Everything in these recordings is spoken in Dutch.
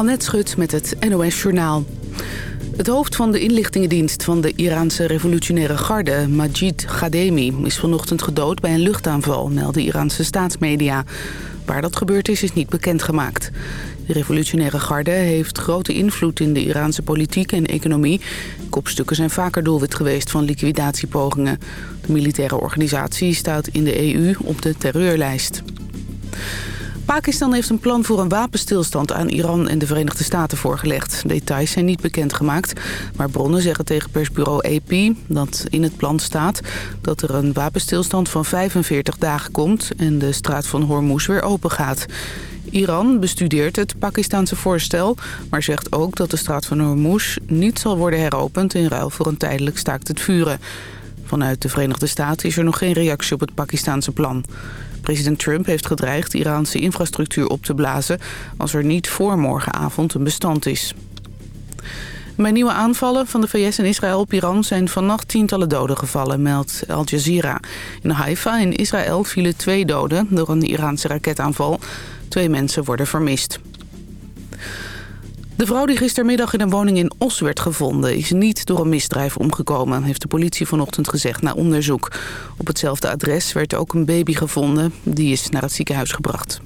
Annette Schut met het NOS Journaal. Het hoofd van de inlichtingendienst van de Iraanse revolutionaire garde, Majid Ghademi, is vanochtend gedood bij een luchtaanval, melden Iraanse staatsmedia. Waar dat gebeurd is, is niet bekendgemaakt. De revolutionaire garde heeft grote invloed in de Iraanse politiek en economie. Kopstukken zijn vaker doelwit geweest van liquidatiepogingen. De militaire organisatie staat in de EU op de terreurlijst. Pakistan heeft een plan voor een wapenstilstand aan Iran en de Verenigde Staten voorgelegd. Details zijn niet bekendgemaakt, maar bronnen zeggen tegen persbureau AP dat in het plan staat dat er een wapenstilstand van 45 dagen komt en de straat van Hormuz weer open gaat. Iran bestudeert het Pakistanse voorstel, maar zegt ook dat de straat van Hormuz niet zal worden heropend in ruil voor een tijdelijk staakt het vuren. Vanuit de Verenigde Staten is er nog geen reactie op het Pakistanse plan. President Trump heeft gedreigd Iraanse infrastructuur op te blazen... als er niet voor morgenavond een bestand is. Bij nieuwe aanvallen van de VS en Israël op Iran zijn vannacht tientallen doden gevallen, meldt Al Jazeera. In Haifa in Israël vielen twee doden door een Iraanse raketaanval. Twee mensen worden vermist. De vrouw die gistermiddag in een woning in Os werd gevonden... is niet door een misdrijf omgekomen, heeft de politie vanochtend gezegd na onderzoek. Op hetzelfde adres werd ook een baby gevonden. Die is naar het ziekenhuis gebracht.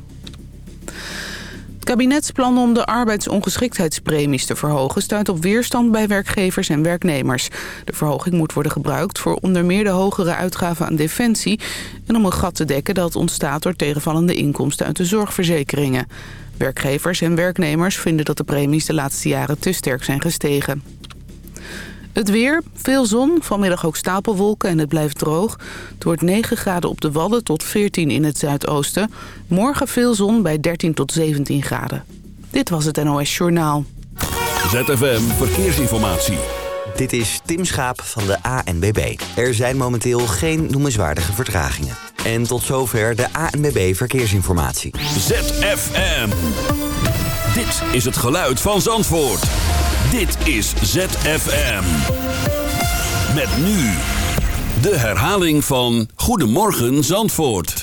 Het kabinetsplan om de arbeidsongeschiktheidspremies te verhogen... stuit op weerstand bij werkgevers en werknemers. De verhoging moet worden gebruikt voor onder meer de hogere uitgaven aan defensie... en om een gat te dekken dat ontstaat door tegenvallende inkomsten uit de zorgverzekeringen. Werkgevers en werknemers vinden dat de premies de laatste jaren te sterk zijn gestegen. Het weer, veel zon, vanmiddag ook stapelwolken en het blijft droog. Het wordt 9 graden op de Wadden tot 14 in het zuidoosten. Morgen veel zon bij 13 tot 17 graden. Dit was het NOS Journaal. ZFM Verkeersinformatie. Dit is Tim Schaap van de ANBB. Er zijn momenteel geen noemenswaardige vertragingen. En tot zover de ANBB Verkeersinformatie. ZFM. Dit is het geluid van Zandvoort. Dit is ZFM. Met nu de herhaling van Goedemorgen Zandvoort.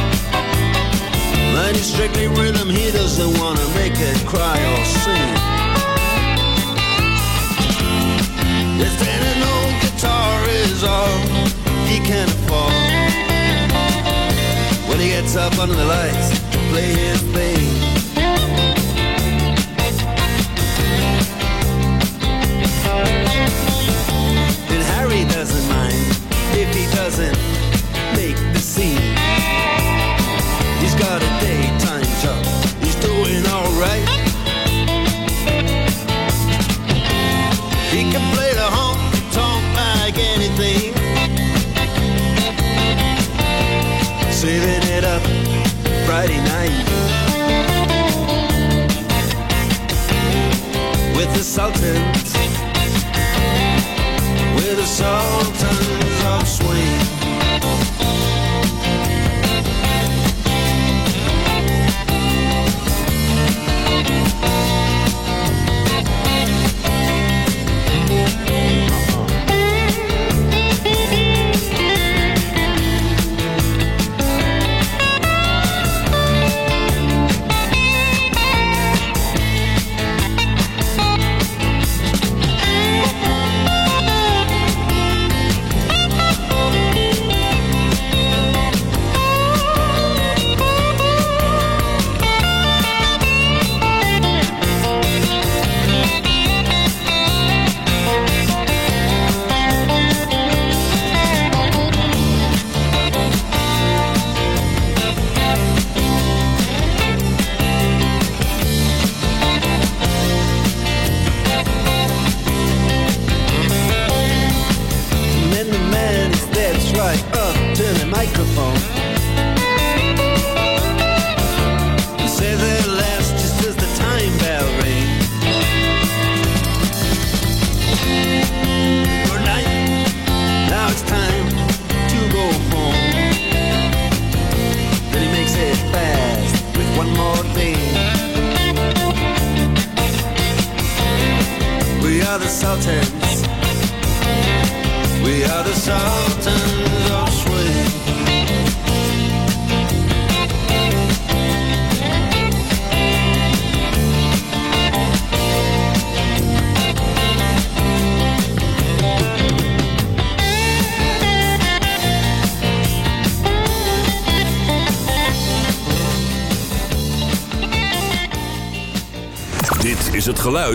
Mine is strictly rhythm, he doesn't wanna make it cry or sing. Then an old guitar is all he can afford. When he gets up under the lights to play his thing. And Harry doesn't mind if he doesn't Friday night. With the Sultans, with the Sultans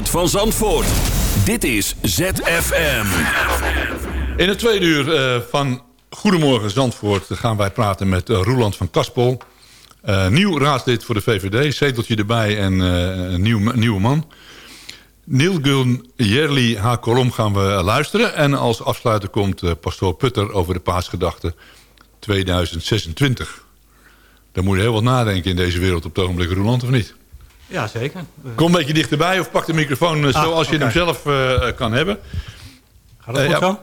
van Zandvoort. Dit is ZFM. In het tweede uur eh, van Goedemorgen Zandvoort gaan wij praten met uh, Roeland van Kaspel. Nieuw raadslid voor de VVD, zeteltje erbij en een nieuw, nieuwe man. Nilgun Jerli haar kolom gaan we luisteren. En als afsluiter komt pastoor Putter over de paasgedachte 2026. Daar moet je heel wat nadenken in deze wereld op het ogenblik, Roeland, of niet? Ja, zeker. Kom een beetje dichterbij of pak de microfoon ah, zoals je okay. hem zelf uh, kan hebben. Gaat dat uh, goed ja, zo?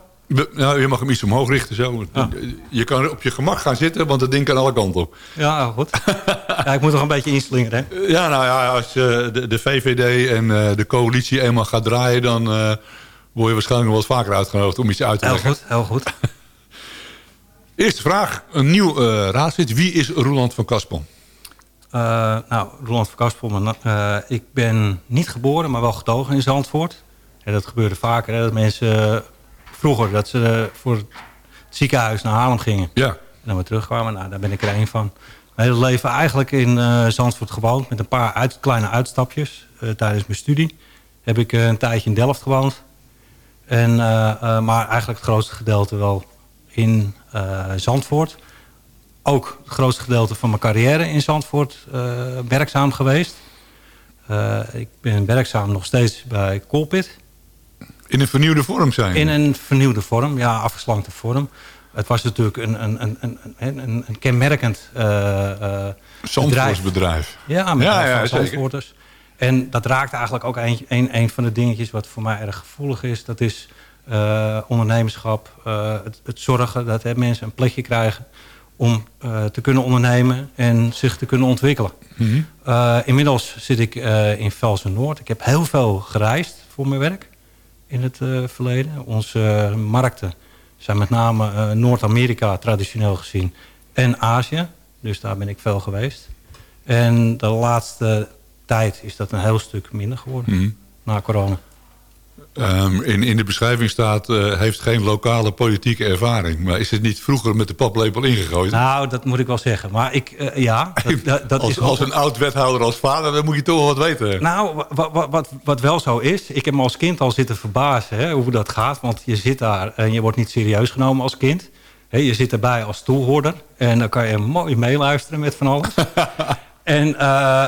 Nou, je mag hem iets omhoog richten. Zo. Ah. Je kan op je gemak gaan zitten, want het ding kan alle kanten op. Ja, goed. ja, ik moet nog een beetje inslingeren. Hè? Ja, nou ja, als uh, de, de, VVD en de coalitie eenmaal gaat draaien... dan word je waarschijnlijk nog wel eens vaker uitgenodigd om iets uit te heel leggen. Goed, heel goed. Eerste vraag. Een nieuw raadslid. Wie is Roland van Kaspel? Uh, nou, Roland van Kaspel, uh, ik ben niet geboren, maar wel getogen in Zandvoort. En dat gebeurde vaker, hè, dat mensen vroeger dat ze voor het ziekenhuis naar Haarlem gingen. Ja. En dan weer terugkwamen, nou, daar ben ik er één van. Mijn hele leven eigenlijk in Zandvoort gewoond, met een paar uit, kleine uitstapjes. tijdens mijn studie heb ik een tijdje in Delft gewoond. En, maar eigenlijk het grootste gedeelte wel in Zandvoort ook het grootste gedeelte van mijn carrière in Zandvoort uh, werkzaam geweest. Uh, ik ben werkzaam nog steeds bij Colpit. In een vernieuwde vorm zijn? In een vernieuwde vorm, ja, afgeslankte vorm. Het was natuurlijk een, een, een, een, een, een kenmerkend uh, Zandvoortsbedrijf. Ja, met ja, ja, Zandvoorters. En dat raakt eigenlijk ook een, een, een van de dingetjes wat voor mij erg gevoelig is. Dat is ondernemerschap, het, het, zorgen dat hè, mensen een plekje krijgen om uh, te kunnen ondernemen en zich te kunnen ontwikkelen. Mm -hmm. uh, inmiddels zit ik uh, in Velsen-Noord. Ik heb heel veel gereisd voor mijn werk in het verleden. Onze markten zijn met name Noord-Amerika traditioneel gezien en Azië. Dus daar ben ik veel geweest. En de laatste tijd is dat een heel stuk minder geworden mm -hmm. na corona. Um, in, in de beschrijving staat, uh, heeft geen lokale politieke ervaring. Maar is het niet vroeger met de paplepel ingegooid? Nou, dat moet ik wel zeggen. Maar ik, uh, ja, dat, dat als, is als een oud-wethouder als vader, dan moet je toch wel wat weten. Nou, wat, wat, wat, wat wel zo is, ik heb me als kind al zitten verbazen hè, hoe dat gaat. Want je zit daar en je wordt niet serieus genomen als kind. He, je zit erbij als toehoorder en dan kan je mooi meeluisteren met van alles. en, uh,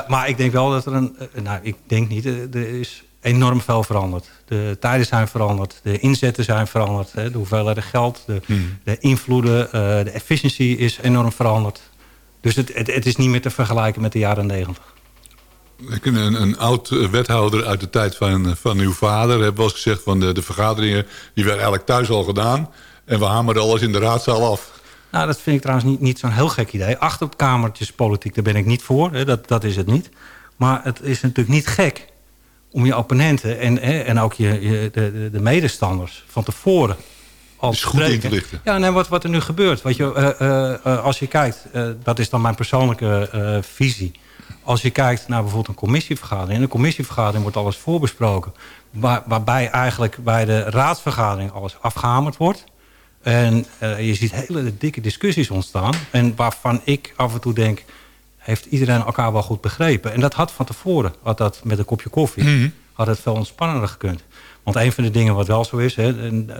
maar ik denk wel dat er een, nou ik denk niet, er is enorm veel veranderd. De tijden zijn veranderd, de inzetten zijn veranderd, hè, de hoeveelheid geld, de, hmm. de invloeden, uh, de efficiëntie is enorm veranderd. Dus het, het, het, is niet meer te vergelijken met de jaren negentig. Een, een, een oud wethouder uit de tijd van, van uw vader heeft wel eens gezegd van de, de vergaderingen, die werden eigenlijk thuis al gedaan. En we hamerden alles in de raadzaal af. Nou, dat vind ik trouwens niet, niet zo'n heel gek idee. Achterkamertjes politiek, daar ben ik niet voor. Hè, dat, dat is het niet. Maar het is natuurlijk niet gek om je opponenten en, en ook je, je de, de, medestanders van tevoren al is goed in te lichten. Ja, nee, wat, wat er nu gebeurt. Wat je, uh, uh, als je kijkt, uh, dat is dan mijn persoonlijke visie. Als je kijkt naar bijvoorbeeld een commissievergadering. In een commissievergadering wordt alles voorbesproken. Waar, waarbij eigenlijk bij de raadsvergadering alles afgehamerd wordt. En je ziet hele dikke discussies ontstaan. En waarvan ik af en toe denk heeft iedereen elkaar wel goed begrepen. En dat had van tevoren, had dat met een kopje koffie, mm. had het veel ontspannender gekund. Want een van de dingen wat wel zo is, hè, en, uh,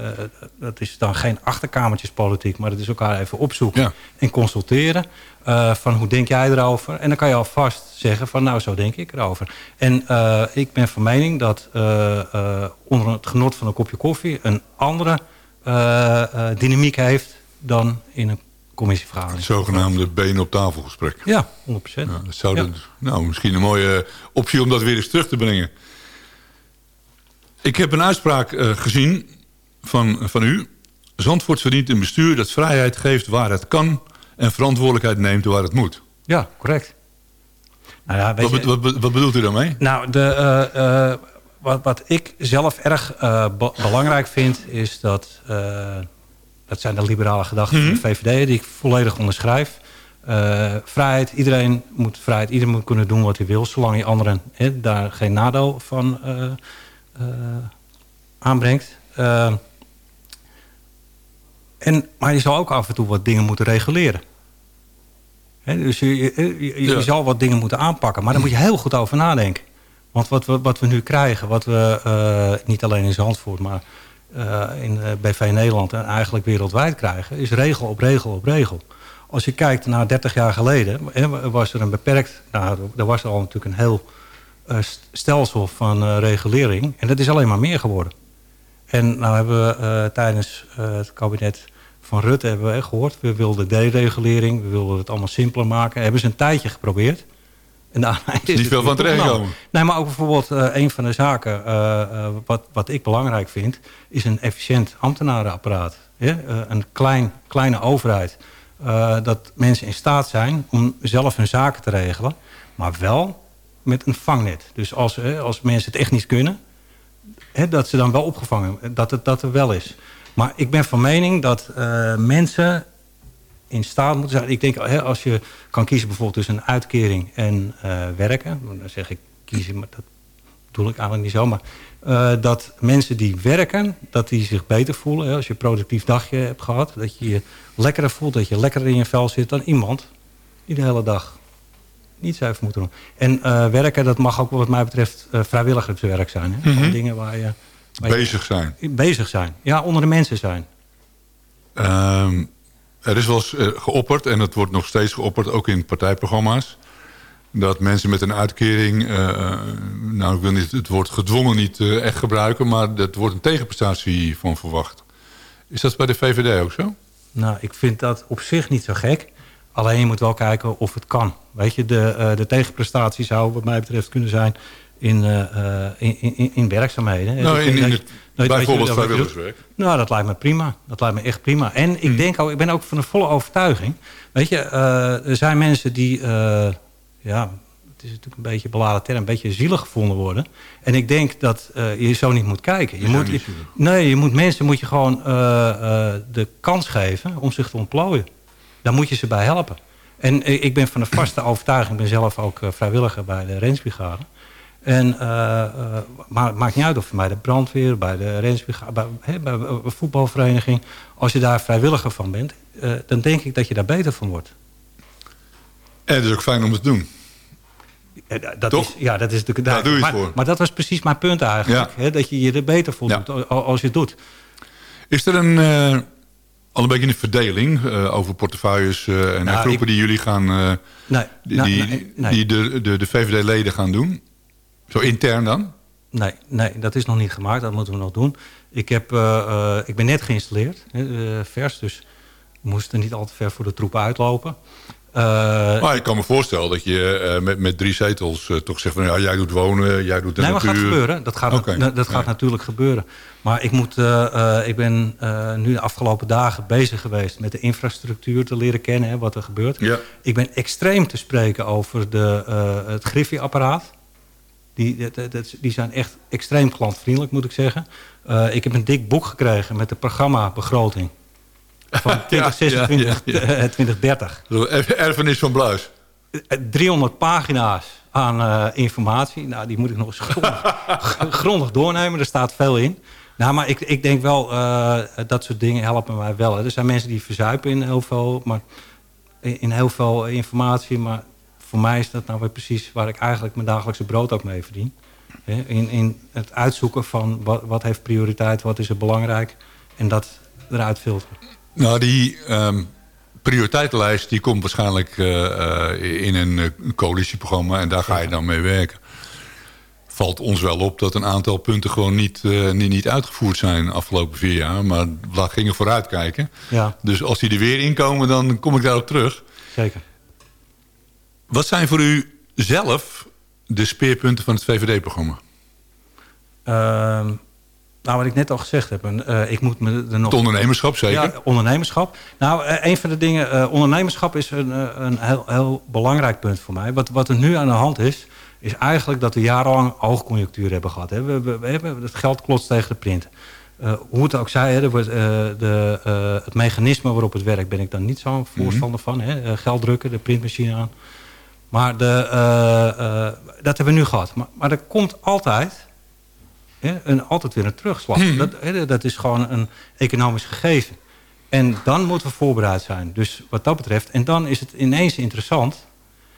dat is dan geen achterkamertjespolitiek, maar dat is elkaar even opzoeken ja. en consulteren. Uh, van hoe denk jij erover? En dan kan je alvast zeggen van nou, zo denk ik erover. En uh, ik ben van mening dat onder het genot van een kopje koffie een andere dynamiek heeft dan in een commissievergadering. Het zogenaamde benen op tafel gesprek. Ja, 100%. Ja, dat zou ja. nou, misschien een mooie optie om dat weer eens terug te brengen. Ik heb een uitspraak uh, gezien van, van u. Zandvoort verdient een bestuur dat vrijheid geeft waar het kan... en verantwoordelijkheid neemt waar het moet. Ja, correct. Nou ja, weet wat, je, wat, wat, bedoelt u daarmee? Nou, de, uh, uh, wat, wat ik zelf erg be belangrijk vind... is dat... Uh, dat zijn de liberale gedachten mm -hmm. van de VVD... die ik volledig onderschrijf. Uh, vrijheid, iedereen moet vrijheid, iedereen moet kunnen doen wat hij wil... zolang je anderen he, daar geen nadeel van aanbrengt. en, maar je zal ook af en toe wat dingen moeten reguleren. He, dus je, je, je, je ja. zal wat dingen moeten aanpakken. Maar daar moet je heel goed over nadenken. Want wat we, wat we nu krijgen, wat we uh, niet alleen in Zandvoort... maar uh, in uh, BV Nederland en eigenlijk wereldwijd krijgen... is regel op regel op regel. Als je kijkt naar 30 jaar geleden... Was er een beperkt... Nou, er was al natuurlijk een heel stelsel van regulering. En dat is alleen maar meer geworden. En nou hebben we tijdens het kabinet van Rutte hebben we gehoord... we wilden deregulering, we wilden het allemaal simpeler maken. Hebben ze een tijdje geprobeerd... Is niet veel van terechtkomen. Nee, maar ook bijvoorbeeld uh, een van de zaken uh, uh, wat, wat ik belangrijk vind... is een efficiënt ambtenarenapparaat. Een klein, kleine overheid. dat mensen in staat zijn om zelf hun zaken te regelen. Maar wel met een vangnet. Dus als, als mensen het echt niet kunnen... Hè, dat ze dan wel opgevangen... dat het dat er wel is. Maar ik ben van mening dat mensen in staat moeten zijn. Ik denk, hè, als je kan kiezen bijvoorbeeld tussen een uitkering en uh, werken. Dan zeg ik kiezen, maar dat bedoel ik eigenlijk niet zo. Maar uh, dat mensen die werken, dat die zich beter voelen. Hè, als je een productief dagje hebt gehad. Dat je je lekkerder voelt, dat je lekkerder in je vel zit dan iemand die de hele dag niets heeft moeten doen. En uh, werken, dat mag ook wat mij betreft vrijwilligerswerk zijn. Hè? Mm -hmm. Dingen waar je... Waar bezig je, zijn. Bezig zijn. Ja, onder de mensen zijn. Um, er is wel eens uh, geopperd, en het wordt nog steeds geopperd, ook in partijprogramma's... dat mensen met een uitkering, uh, nou ik wil niet het woord gedwongen niet echt gebruiken... maar er wordt een tegenprestatie van verwacht. Is dat bij de VVD ook zo? Nou, ik vind dat op zich niet zo gek. Alleen je moet wel kijken of het kan. Weet je, de, de tegenprestatie zou wat mij betreft kunnen zijn in, uh, in, in, in, werkzaamheden. Nou, in, in het, dat, bijvoorbeeld vrijwilligerswerk. Nou, dat lijkt me prima. Dat lijkt me echt prima. En ik hmm. denk ook, ik ben ook van de volle overtuiging. Weet je, uh, er zijn mensen die, uh, ja, het is natuurlijk een beetje een beladen term, een beetje zielig gevonden worden. En ik denk dat je zo niet moet kijken. Je moet, je, nee, je moet mensen moet je gewoon de kans geven om zich te ontplooien. Daar moet je ze bij helpen. En ik ben van de vaste overtuiging, ik ben zelf ook vrijwilliger bij de Rensbrigade. En, uh, uh, maar het maakt niet uit of je bij de brandweer, bij de rensbrigade, bij, bij een voetbalvereniging. Als je daar vrijwilliger van bent, uh, dan denk ik dat je daar beter van wordt. En het is ook fijn om het te doen. Dat Toch? Is, ja, dat is natuurlijk... Daar doe je maar, voor. Maar dat was precies mijn punt eigenlijk. Ja. Hè, dat je je er beter voelt ja. als je het doet. Is er een, uh, al een beetje een verdeling uh, over portefeuilles uh, en nou, groepen ik, die jullie gaan... nee, die, nou, nee, nee. die de, de, de VVD-leden gaan doen? Zo intern dan? Nee, nee, dat is nog niet gemaakt. Dat moeten we nog doen. Ik, heb, uh, uh, ik ben net geïnstalleerd, uh, vers. Dus we moesten niet al te ver voor de troepen uitlopen. maar ik kan me voorstellen dat je met, met drie zetels toch zegt van... ja, jij doet wonen, jij doet de nee, natuur. Nee, maar gaat gebeuren. Dat gaat, okay. dat, dat gaat nee. natuurlijk gebeuren. Maar ik, moet, ik ben nu de afgelopen dagen bezig geweest... met de infrastructuur te leren kennen, hè, wat er gebeurt. Ja. Ik ben extreem te spreken over de, het Griffie-apparaat. Die, die zijn echt extreem klantvriendelijk, moet ik zeggen. Uh, ik heb een dik boek gekregen met de programmabegroting. Van 2026, ja, ja, ja, 2030. Erfenis van Bluis. 300 pagina's aan uh, informatie. Nou, die moet ik nog eens grondig, grondig, doornemen. Er staat veel in. Nou, maar ik, ik denk wel, uh, dat soort dingen helpen mij wel. Hè. Er zijn mensen die verzuipen in heel veel, maar, in heel veel informatie. Maar voor mij is dat nou weer precies waar ik eigenlijk mijn dagelijkse brood ook mee verdien. In, in het uitzoeken van wat, wat heeft prioriteit, wat is er belangrijk. En dat eruit filteren. Nou, die um, prioriteitenlijst die komt waarschijnlijk uh, uh, in een uh, coalitieprogramma. En daar ga je dan mee werken. Valt ons wel op dat een aantal punten gewoon niet, niet, niet uitgevoerd zijn de afgelopen vier jaar. Maar we gingen vooruitkijken. Ja. Dus als die er weer inkomen, dan kom ik daarop terug. Zeker. Wat zijn voor u zelf de speerpunten van het VVD-programma? Uh, Nou, wat ik net al gezegd heb. eh, ik moet me er nog... Het ondernemerschap, zeker? Ja, ondernemerschap. Nou, eh, een van de dingen... eh, ondernemerschap is een, een heel, heel belangrijk punt voor mij. Wat, wat er nu aan de hand is... is eigenlijk dat we jarenlang hoogconjunctuur hebben gehad. Hè. We, we, we hebben het geld klotst tegen de print. Hoe het ook zij, hè, de, het mechanisme waarop het werkt... ben ik dan niet zo'n voorstander van. Hè. Geld drukken, de printmachine aan. Maar de, eh, eh, dat hebben we nu gehad. Maar, maar er komt altijd, hè, een, altijd weer een terugslag. Dat, hè, dat is gewoon een economisch gegeven. En dan moeten we voorbereid zijn. Dus wat dat betreft. En dan is het ineens interessant.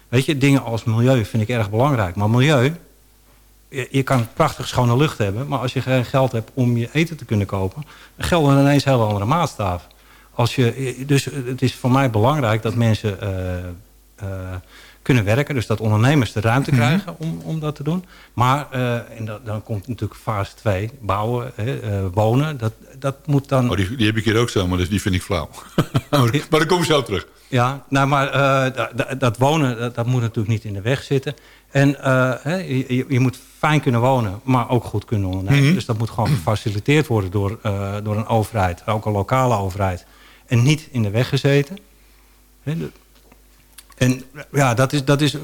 Weet je, dingen als milieu vind ik erg belangrijk. Maar milieu, je, je kan prachtig schone lucht hebben. Maar als je geen geld hebt om je eten te kunnen kopen... dan gelden ineens hele andere maatstaven. Als je, dus het is voor mij belangrijk dat mensen eh, eh, kunnen werken. Dus dat ondernemers de ruimte krijgen om, om dat te doen. Maar, eh, en dat, dan komt natuurlijk fase 2, bouwen, hè, eh, wonen. Dat, dat moet dan... Oh, die, die heb ik hier ook zo, maar die vind ik flauw. maar dan kom ik zo terug. Ja, nou, maar eh, da- da- dat wonen, dat, dat moet natuurlijk niet in de weg zitten. En eh, hè, je, je- moet fijn kunnen wonen, maar ook goed kunnen ondernemen. Dus dat moet gewoon gefaciliteerd worden door, eh, door een overheid, ook een lokale overheid. En niet in de weg gezeten. Hè, de- en ja, dat is, dat is eh,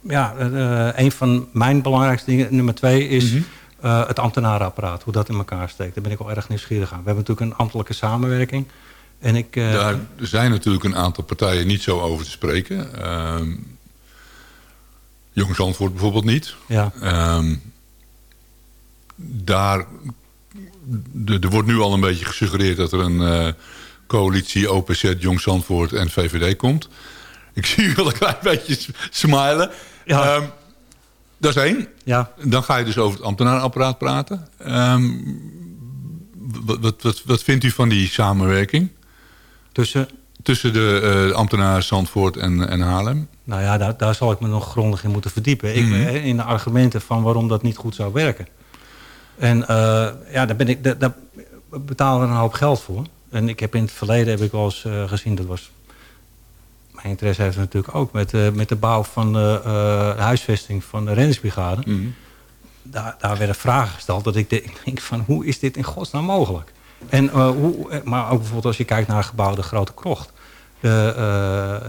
ja, eh, een van mijn belangrijkste dingen. Nummer twee is eh, het ambtenarenapparaat, hoe dat in elkaar steekt. Daar ben ik wel erg nieuwsgierig aan. We hebben natuurlijk een ambtelijke samenwerking. En ik, eh, Daar zijn natuurlijk een aantal partijen niet zo over te spreken. Ehm Jong Zandvoort bijvoorbeeld niet. ja. Ehm, daar, de- er wordt nu al een beetje gesuggereerd dat er een eh, coalitie OPZ, Jong Zandvoort en VVD komt. Ik zie u wel een klein beetje smilen. Ja. Ehm, dat is één. Ja, Dan ga je dus over het ambtenarenapparaat praten. Ehm, wat, wat, wat, wat vindt u van die samenwerking tussen... tussen de eh ambtenaren Zandvoort en, en Haarlem? Nou ja, daar, daar zal ik me nog grondig in moeten verdiepen. Ik, eh, in de argumenten van waarom dat niet goed zou werken. En eh, ja, daar, ben ik, daar, daar betalen we een hoop geld voor. En ik heb in het verleden heb ik wel eens eh, gezien, dat was... Mijn interesse heeft natuurlijk ook met, eh, met de bouw van de eh, huisvesting van de reddingsbrigade. Daar, daar werden vragen gesteld dat ik, de- ik denk van hoe is dit in godsnaam mogelijk? En, eh, hoe, maar ook bijvoorbeeld als je kijkt naar het gebouw De Grote Krocht.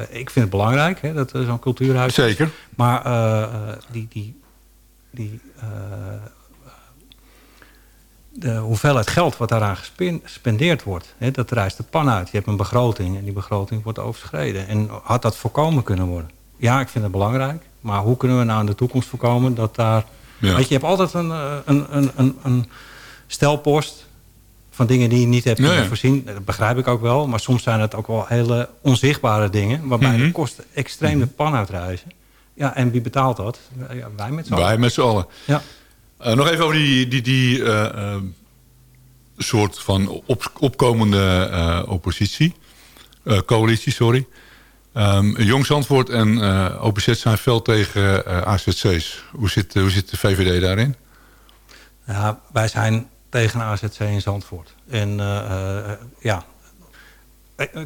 Ik vind het belangrijk hè, dat er zo'n cultuurhuis is. Zeker. Maar eh, eh, die, die, die, de hoeveelheid geld wat daaraan gespen- gespendeerd wordt, hè, dat rijst de pan uit. Je hebt een begroting en die begroting wordt overschreden. En had dat voorkomen kunnen worden? Ja, ik vind het belangrijk. Maar hoe kunnen we nou in de toekomst voorkomen dat daar... Ja. Weet je, je hebt altijd een, eh, een, een, een, een stelpost van dingen die je niet hebt kunnen voorzien. Dat begrijp ik ook wel. Maar soms zijn het ook wel hele onzichtbare dingen... waarbij Mhm. de kosten extreem de pan uitreizen. Ja, en wie betaalt dat? Ja, wij met z'n allen. Wij met z'n allen. Ja. Eh, nog even over die, die, eh, eh, soort van op, opkomende oppositie. Coalitie, sorry. Ehm, Jong Zandvoort en OPZ zijn fel tegen AZC's. Hoe zit, hoe zit de VVD daarin? Ja, wij zijn tegen AZC in Zandvoort. En ja,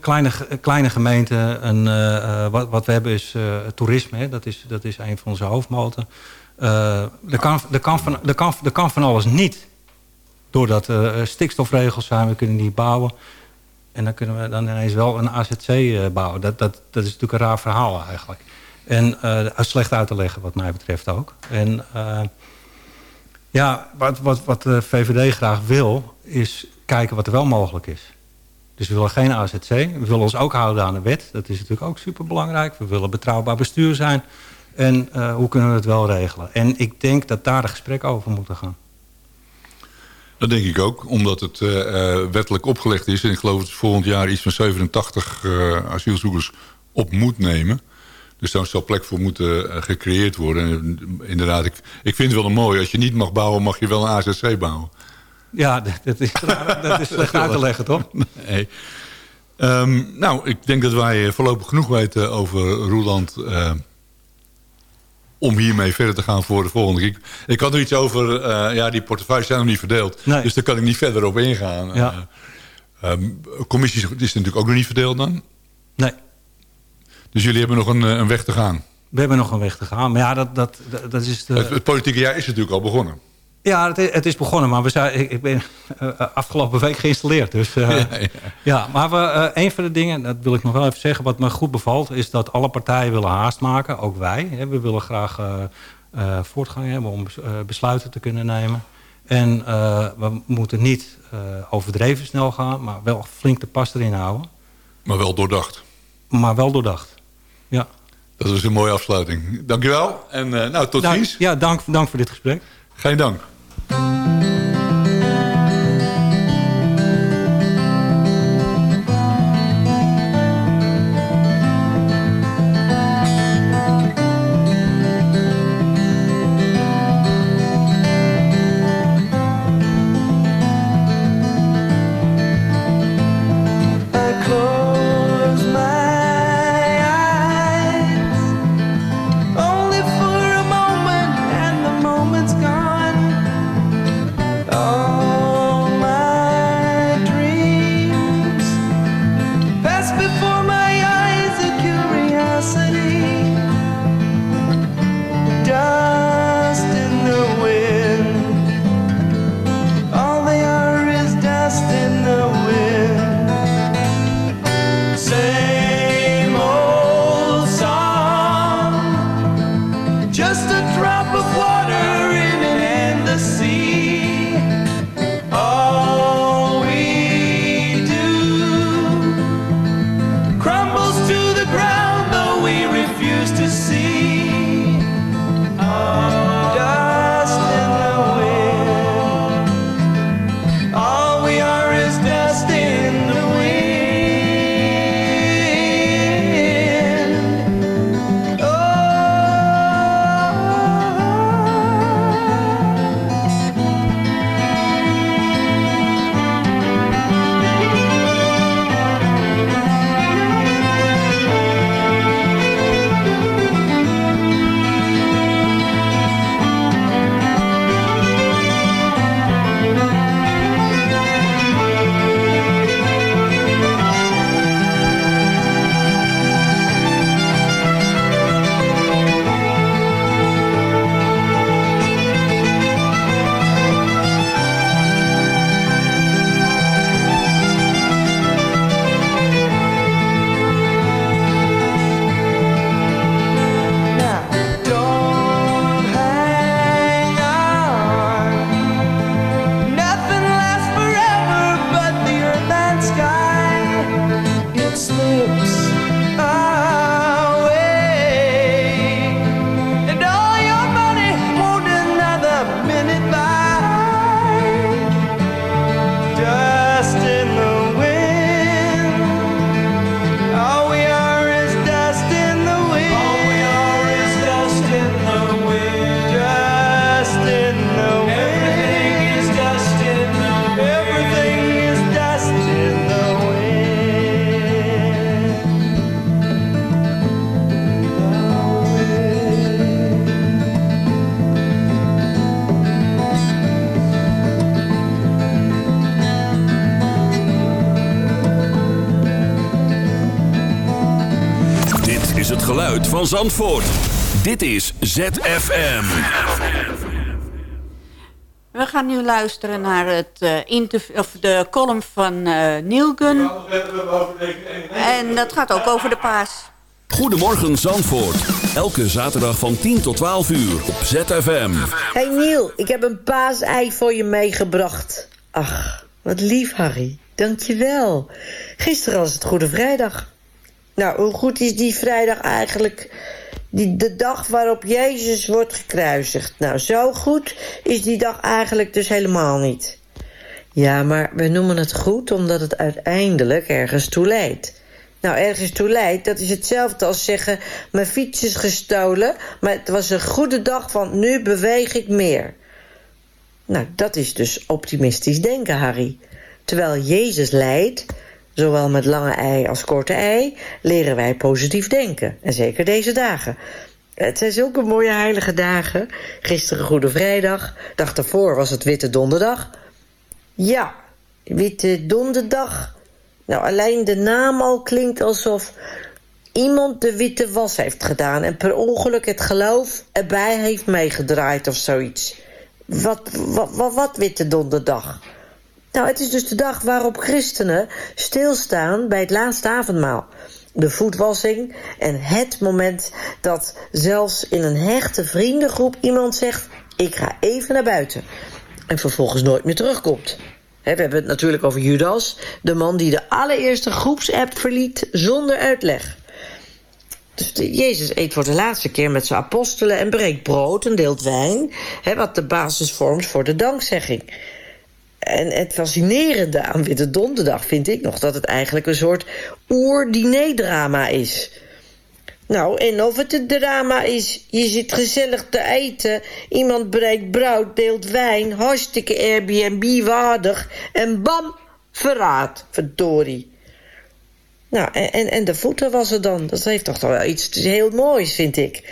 kleine, kleine gemeente. En, wat, wat we hebben is toerisme. Dat, is, dat is een van onze hoofdmoten. Eh er, kan, kan van, kan, kan van alles niet. Doordat er stikstofregels zijn, we kunnen niet bouwen. En dan kunnen we dan ineens wel een AZC eh, bouwen. Dat, dat, dat is natuurlijk een raar verhaal eigenlijk. En eh, slecht uit te leggen wat mij betreft ook. En eh, ja, wat, wat, wat de VVD graag wil, is kijken wat er wel mogelijk is. Dus we willen geen AZC. We willen ons ook houden aan de wet. Dat is natuurlijk ook superbelangrijk. We willen betrouwbaar bestuur zijn. En eh, hoe kunnen we het wel regelen? En ik denk dat daar de gesprekken over moeten gaan. Dat denk ik ook, omdat het eh, eh, wettelijk opgelegd is. En ik geloof dat volgend jaar iets van 87 eh, asielzoekers op moet nemen. Dus daar zal plek voor moeten gecreëerd worden. En, inderdaad, ik, ik vind het wel een mooi. Als je niet mag bouwen, mag je wel een AZC bouwen. Ja, dat, dat is, dat is slecht uit te leggen, toch? Nee. Ehm, nou, ik denk dat wij voorlopig genoeg weten over Roeland... om hiermee verder te gaan voor de volgende keer. Ik had er iets over... eh, ja, die portefeuilles zijn nog niet verdeeld. Nee. Dus daar kan ik niet verder op ingaan. Ja. Eh, ehm, commissies is natuurlijk ook nog niet verdeeld dan. Nee, Dus jullie hebben nog een, eh, een weg te gaan. we hebben nog een weg te gaan. Maar ja, dat, dat, dat, dat is de... Het, het politieke jaar is natuurlijk al begonnen. Ja, het is, het is begonnen, maar we zijn, ik, ik ben uh, afgelopen week geïnstalleerd. Dus, uh, ja, ja. ja, maar we, uh, een van de dingen, dat wil ik nog wel even zeggen... wat me goed bevalt, is dat alle partijen willen haast maken. Ook wij. Hè, we willen graag voortgang hebben om besluiten te kunnen nemen. En we moeten niet overdreven snel gaan... maar wel flink de pas erin houden. Maar wel doordacht. Maar wel doordacht, ja. Dat is een mooie afsluiting. Dankjewel en nou, tot ziens. Ja, dank, dank voor dit gesprek. Geen dank. Thank you. Van Zandvoort. Dit is ZFM. We gaan nu luisteren naar het, uh, interview, of de column van uh, Nielgun. En dat gaat ook over de paas. Goedemorgen Zandvoort. Elke zaterdag van 10 tot 12 uur op ZFM. Hey Niel, ik heb een paasei voor je meegebracht. Ach, wat lief Harry. Dankjewel. Gisteren was het Goede Vrijdag. Nou, hoe goed is die vrijdag eigenlijk? Die, de dag waarop Jezus wordt gekruisigd. Nou, zo goed is die dag eigenlijk dus helemaal niet. Ja, maar we noemen het goed omdat het uiteindelijk ergens toe leidt. Nou, ergens toe leidt, dat is hetzelfde als zeggen... mijn fiets is gestolen, maar het was een goede dag... want nu beweeg ik meer. Nou, dat is dus optimistisch denken, Harry. Terwijl Jezus leidt, Zowel met lange ei als korte ei leren wij positief denken. En zeker deze dagen. Het zijn zulke mooie heilige dagen. Gisteren Goede Vrijdag. Dag daarvoor was het Witte Donderdag. Ja, Witte Donderdag. Nou, alleen de naam al klinkt alsof iemand de witte was heeft gedaan... en per ongeluk het geloof erbij heeft meegedraaid of zoiets. Wat, wat, wat, wat Witte Donderdag? Nou, het is dus de dag waarop christenen stilstaan bij het laatste avondmaal. De voetwassing en het moment dat zelfs in een hechte vriendengroep iemand zegt... ik ga even naar buiten. En vervolgens nooit meer terugkomt. we hebben het natuurlijk over Judas, de man die de allereerste groepsapp verliet zonder uitleg. Dus Jezus eet voor de laatste keer met zijn apostelen en breekt brood en deelt wijn, wat de basis vormt voor de dankzegging. En het fascinerende aan Witte Donderdag vind ik nog dat het eigenlijk een soort oer-diner-drama is. Nou, en of het een drama is, je zit gezellig te eten, iemand breekt brood, deelt wijn, hartstikke Airbnb-waardig en bam, verraad, verdorie. Nou, en, en de voeten was er dan. Dat heeft toch wel iets heel moois, vind ik.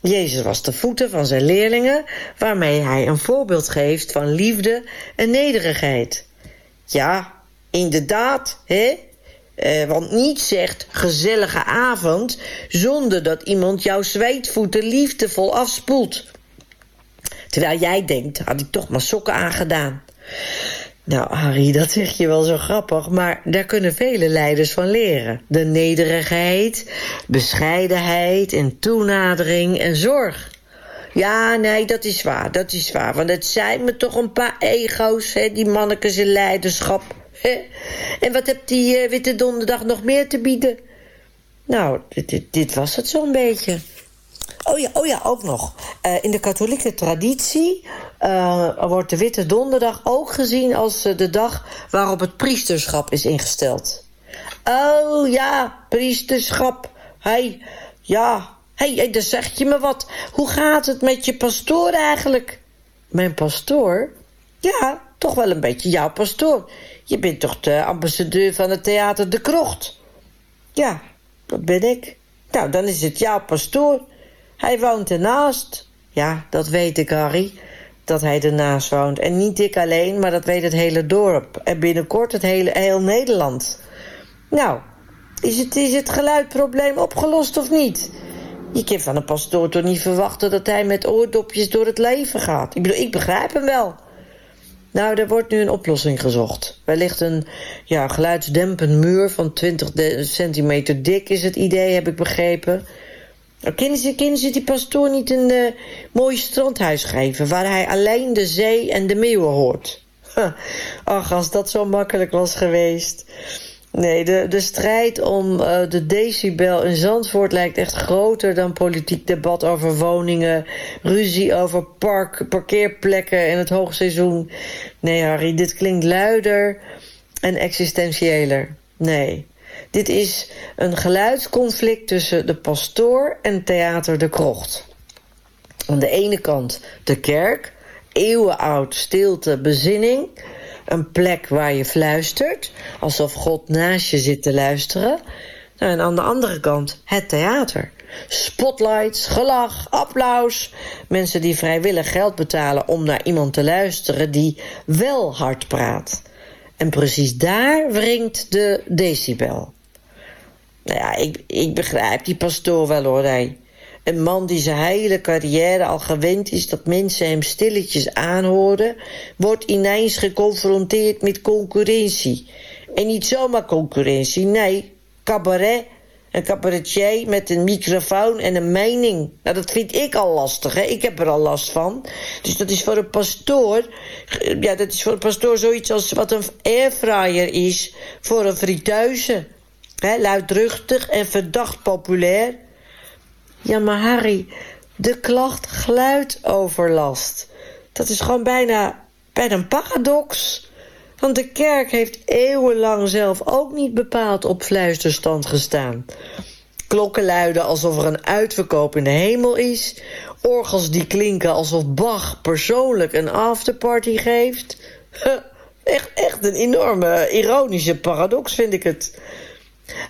Jezus was de voeten van zijn leerlingen, waarmee hij een voorbeeld geeft van liefde en nederigheid. Ja, inderdaad, hè? Eh, want niet zegt gezellige avond zonder dat iemand jouw zweetvoeten liefdevol afspoelt. Terwijl jij denkt, had ik toch maar sokken aangedaan. Nou, Harry, dat zeg je wel zo grappig, maar daar kunnen vele leiders van leren. De nederigheid, bescheidenheid en toenadering en zorg. Ja, nee, dat is waar, dat is waar. Want het zijn me toch een paar ego's, hè, die mannekes in leiderschap. En wat hebt die uh, Witte Donderdag nog meer te bieden? Nou, dit, dit was het zo'n beetje. Oh ja, oh ja, ook nog. Uh, in de katholieke traditie uh, wordt de Witte Donderdag ook gezien als uh, de dag waarop het priesterschap is ingesteld. Oh ja, priesterschap. Hey, ja, hey, hey, dan zeg je me wat. Hoe gaat het met je pastoor eigenlijk? Mijn pastoor? Ja, toch wel een beetje jouw pastoor. Je bent toch de ambassadeur van het theater De Krocht? Ja, dat ben ik. Nou, dan is het jouw pastoor. Hij woont ernaast. Ja, dat weet ik, Harry. Dat hij ernaast woont. En niet ik alleen, maar dat weet het hele dorp. En binnenkort het hele, heel Nederland. Nou, is het, is het geluidprobleem opgelost of niet? Je kunt van een pastoor toch niet verwachten dat hij met oordopjes door het leven gaat. Ik bedoel, ik begrijp hem wel. Nou, er wordt nu een oplossing gezocht. Wellicht een ja, geluidsdempend muur van 20 centimeter dik is het idee, heb ik begrepen. Nou, ze die pastoor niet een uh, mooi strandhuis geven... waar hij alleen de zee en de meeuwen hoort? Ach, als dat zo makkelijk was geweest. Nee, de, de strijd om uh, de decibel in Zandvoort lijkt echt groter dan politiek debat over woningen, ruzie over park, parkeerplekken in het hoogseizoen. Nee, Harry, dit klinkt luider en existentiëler. Nee, dit is een geluidsconflict tussen de pastoor en Theater de Krocht. Aan de ene kant de kerk, eeuwenoud stilte, bezinning een plek waar je fluistert, alsof God naast je zit te luisteren. Nou, en aan de andere kant het theater. Spotlights, gelach, applaus. Mensen die vrijwillig geld betalen om naar iemand te luisteren die wel hard praat. En precies daar wringt de decibel. Nou ja, ik, ik begrijp die pastoor wel hoor. Hij. Een man die zijn hele carrière al gewend is dat mensen hem stilletjes aanhoren, wordt ineens geconfronteerd met concurrentie. En niet zomaar concurrentie, nee, cabaret. Een cabaretier met een microfoon en een mening. Nou, dat vind ik al lastig, hè. Ik heb er al last van. Dus dat is voor een pastoor... Ja, dat is voor een pastoor zoiets als wat een airfryer is... voor een frituize. Hè, luidruchtig en verdacht populair. Ja, maar Harry, de klacht geluidoverlast. Dat is gewoon bijna, bijna een paradox. Want de kerk heeft eeuwenlang zelf ook niet bepaald op fluisterstand gestaan. Klokken luiden alsof er een uitverkoop in de hemel is. Orgels die klinken alsof Bach persoonlijk een afterparty geeft. Echt, echt een enorme ironische paradox vind ik het.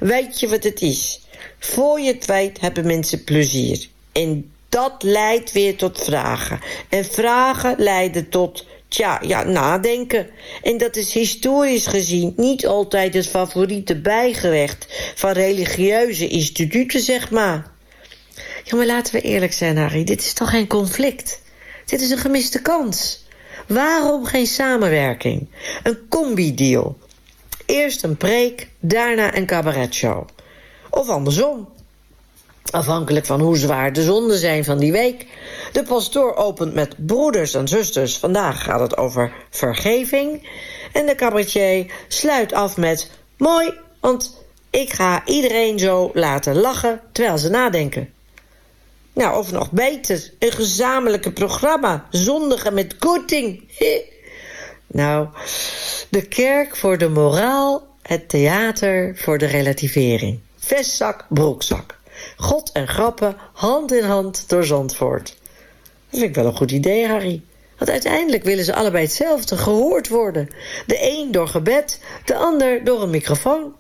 Weet je wat het is? Voor je het hebben mensen plezier. En dat leidt weer tot vragen. En vragen leiden tot, tja, ja, nadenken. En dat is historisch gezien niet altijd het favoriete bijgerecht van religieuze instituten, zeg maar. Ja, maar laten we eerlijk zijn, Harry. Dit is toch geen conflict? Dit is een gemiste kans. Waarom geen samenwerking? Een combi-deal. Eerst een preek, daarna een cabaretshow. Of andersom. Afhankelijk van hoe zwaar de zonden zijn van die week. De pastoor opent met broeders en zusters. Vandaag gaat het over vergeving. En de cabaretier sluit af met... Mooi, want ik ga iedereen zo laten lachen terwijl ze nadenken. Nou, of nog beter, een gezamenlijke programma. Zondigen met korting. nou, de kerk voor de moraal, het theater voor de relativering. Vestzak, broekzak. God en grappen, hand in hand door Zandvoort. Dat vind ik wel een goed idee, Harry. Want uiteindelijk willen ze allebei hetzelfde gehoord worden. De een door gebed, de ander door een microfoon.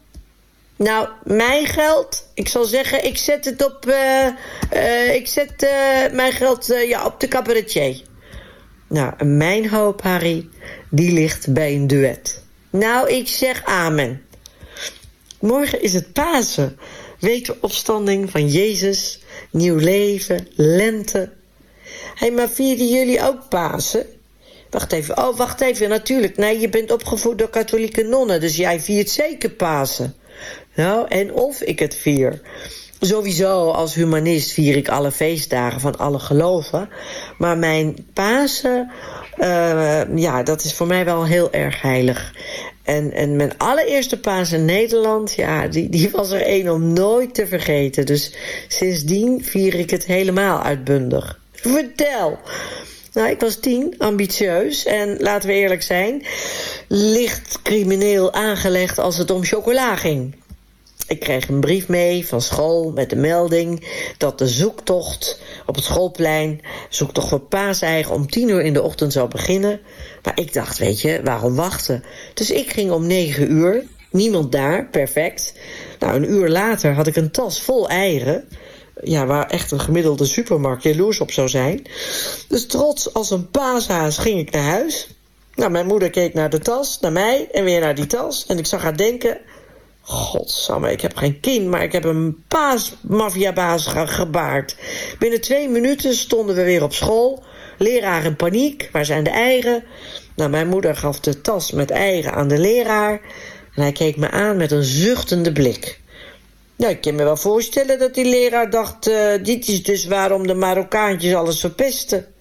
Nou, mijn geld. Ik zal zeggen, ik zet het op. Uh, uh, ik zet uh, mijn geld ja, op de cabaretier. Nou, mijn hoop, Harry, die ligt bij een duet. Nou, ik zeg amen. Morgen is het Pasen. Wederopstanding van Jezus. Nieuw leven, lente. Hé, maar vierden jullie ook Pasen? Wacht even, oh, wacht even, natuurlijk. Nee, je bent opgevoed door katholieke nonnen, dus jij viert zeker Pasen. Nou, en of ik het vier. Sowieso, als humanist vier ik alle feestdagen van alle geloven. Maar mijn Pasen, uh, ja, dat is voor mij wel heel erg heilig. En, en mijn allereerste paas in Nederland, ja, die, die was er één om nooit te vergeten. Dus sindsdien vier ik het helemaal uitbundig. Vertel! Nou, ik was tien, ambitieus en laten we eerlijk zijn, licht crimineel aangelegd als het om chocola ging. Ik kreeg een brief mee van school met de melding dat de zoektocht op het schoolplein, zoektocht voor paaseigen, om tien uur in de ochtend zou beginnen. Maar ik dacht, weet je, waarom wachten? Dus ik ging om negen uur, niemand daar, perfect. Nou, een uur later had ik een tas vol eieren ja, waar echt een gemiddelde supermarkt jaloers op zou zijn. Dus trots als een paashaas ging ik naar huis. Nou, mijn moeder keek naar de tas, naar mij en weer naar die tas. En ik zag haar denken... Godsamme, ik heb geen kind, maar ik heb een paasmafiabaas gebaard. Binnen twee minuten stonden we weer op school. Leraar in paniek, waar zijn de eieren? Nou, mijn moeder gaf de tas met eieren aan de leraar. En hij keek me aan met een zuchtende blik. Nou, ik kan me wel voorstellen dat die leraar dacht... Uh, dit is dus waarom de Marokkaantjes alles verpesten.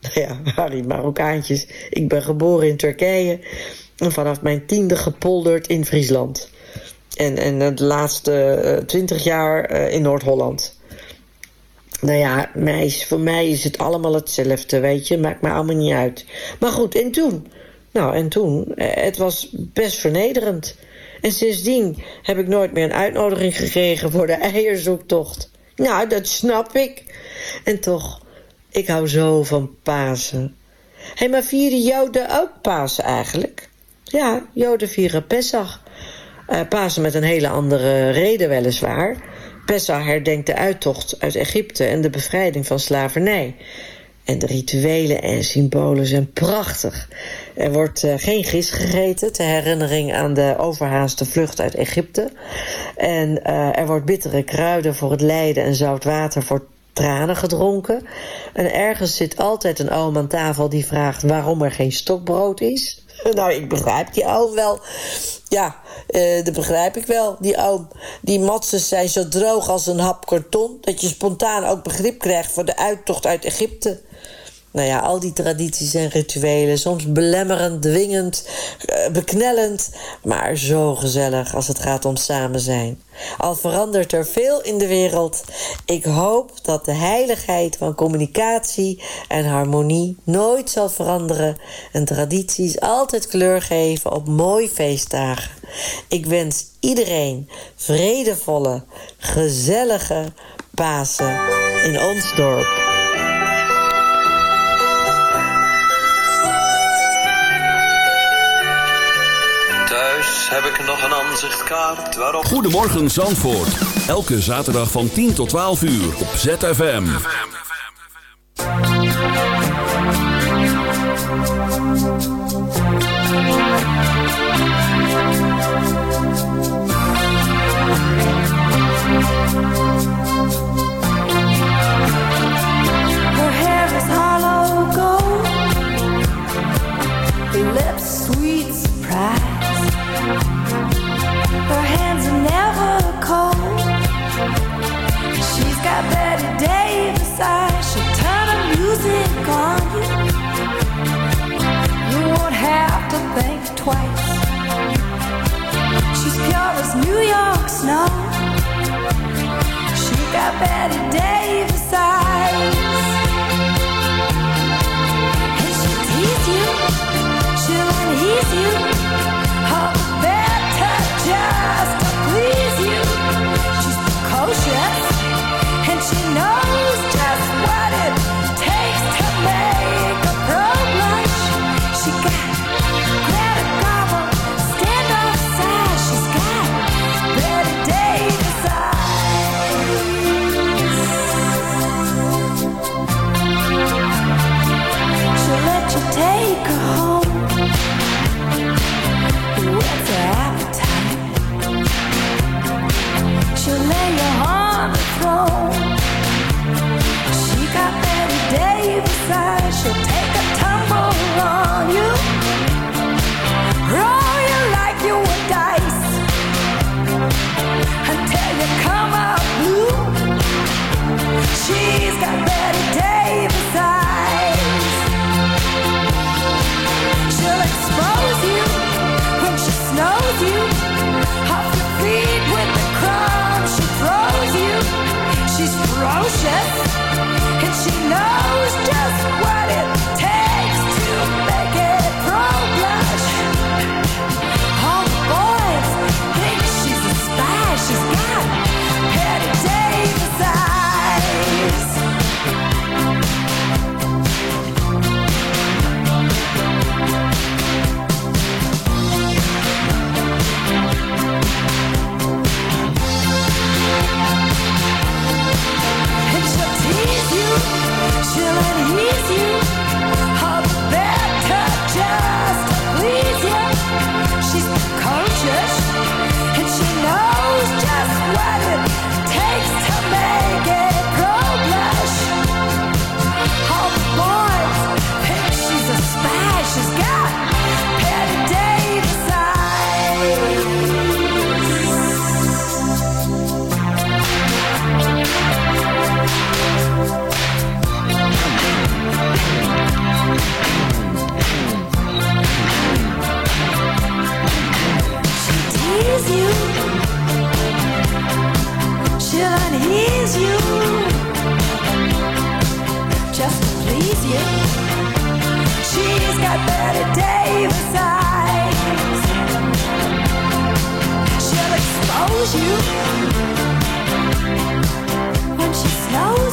Nou ja, Harry, Marokkaantjes. Ik ben geboren in Turkije... en vanaf mijn tiende gepolderd in Friesland. En, en de laatste uh, twintig jaar uh, in Noord-Holland. Nou ja, meis, voor mij is het allemaal hetzelfde, weet je. Maakt me allemaal niet uit. Maar goed, en toen? Nou, en toen? Het was best vernederend... En sindsdien heb ik nooit meer een uitnodiging gekregen voor de eierzoektocht. Nou, dat snap ik. En toch, ik hou zo van Pasen. Hé, hey, maar vieren Joden ook Pasen eigenlijk? Ja, Joden vieren Pesach. Uh, Pasen met een hele andere reden weliswaar. Pesach herdenkt de uittocht uit Egypte en de bevrijding van slavernij. En de rituelen en symbolen zijn prachtig. Er wordt uh, geen gis gegeten ter herinnering aan de overhaaste vlucht uit Egypte. En uh, er wordt bittere kruiden voor het lijden en zout water voor tranen gedronken. En ergens zit altijd een oom aan tafel die vraagt waarom er geen stokbrood is. Nou, ik begrijp die oom wel. Ja, uh, dat begrijp ik wel, die oom. Die matzes zijn zo droog als een hap karton... dat je spontaan ook begrip krijgt voor de uittocht uit Egypte nou ja, al die tradities en rituelen. Soms belemmerend, dwingend, eh, beknellend. Maar zo gezellig als het gaat om samen zijn. Al verandert er veel in de wereld. Ik hoop dat de heiligheid van communicatie en harmonie nooit zal veranderen. En tradities altijd kleur geven op mooie feestdagen. Ik wens iedereen vredevolle, gezellige Pasen in ons dorp. Heb ik nog een aanzichtkaart waarop... Goedemorgen Zandvoort. Elke zaterdag van 10 tot 12 uur op ZFM. Her twice. She's pure as New York snow. She got Betty Davis eyes. And she'll tease you, she'll unease you.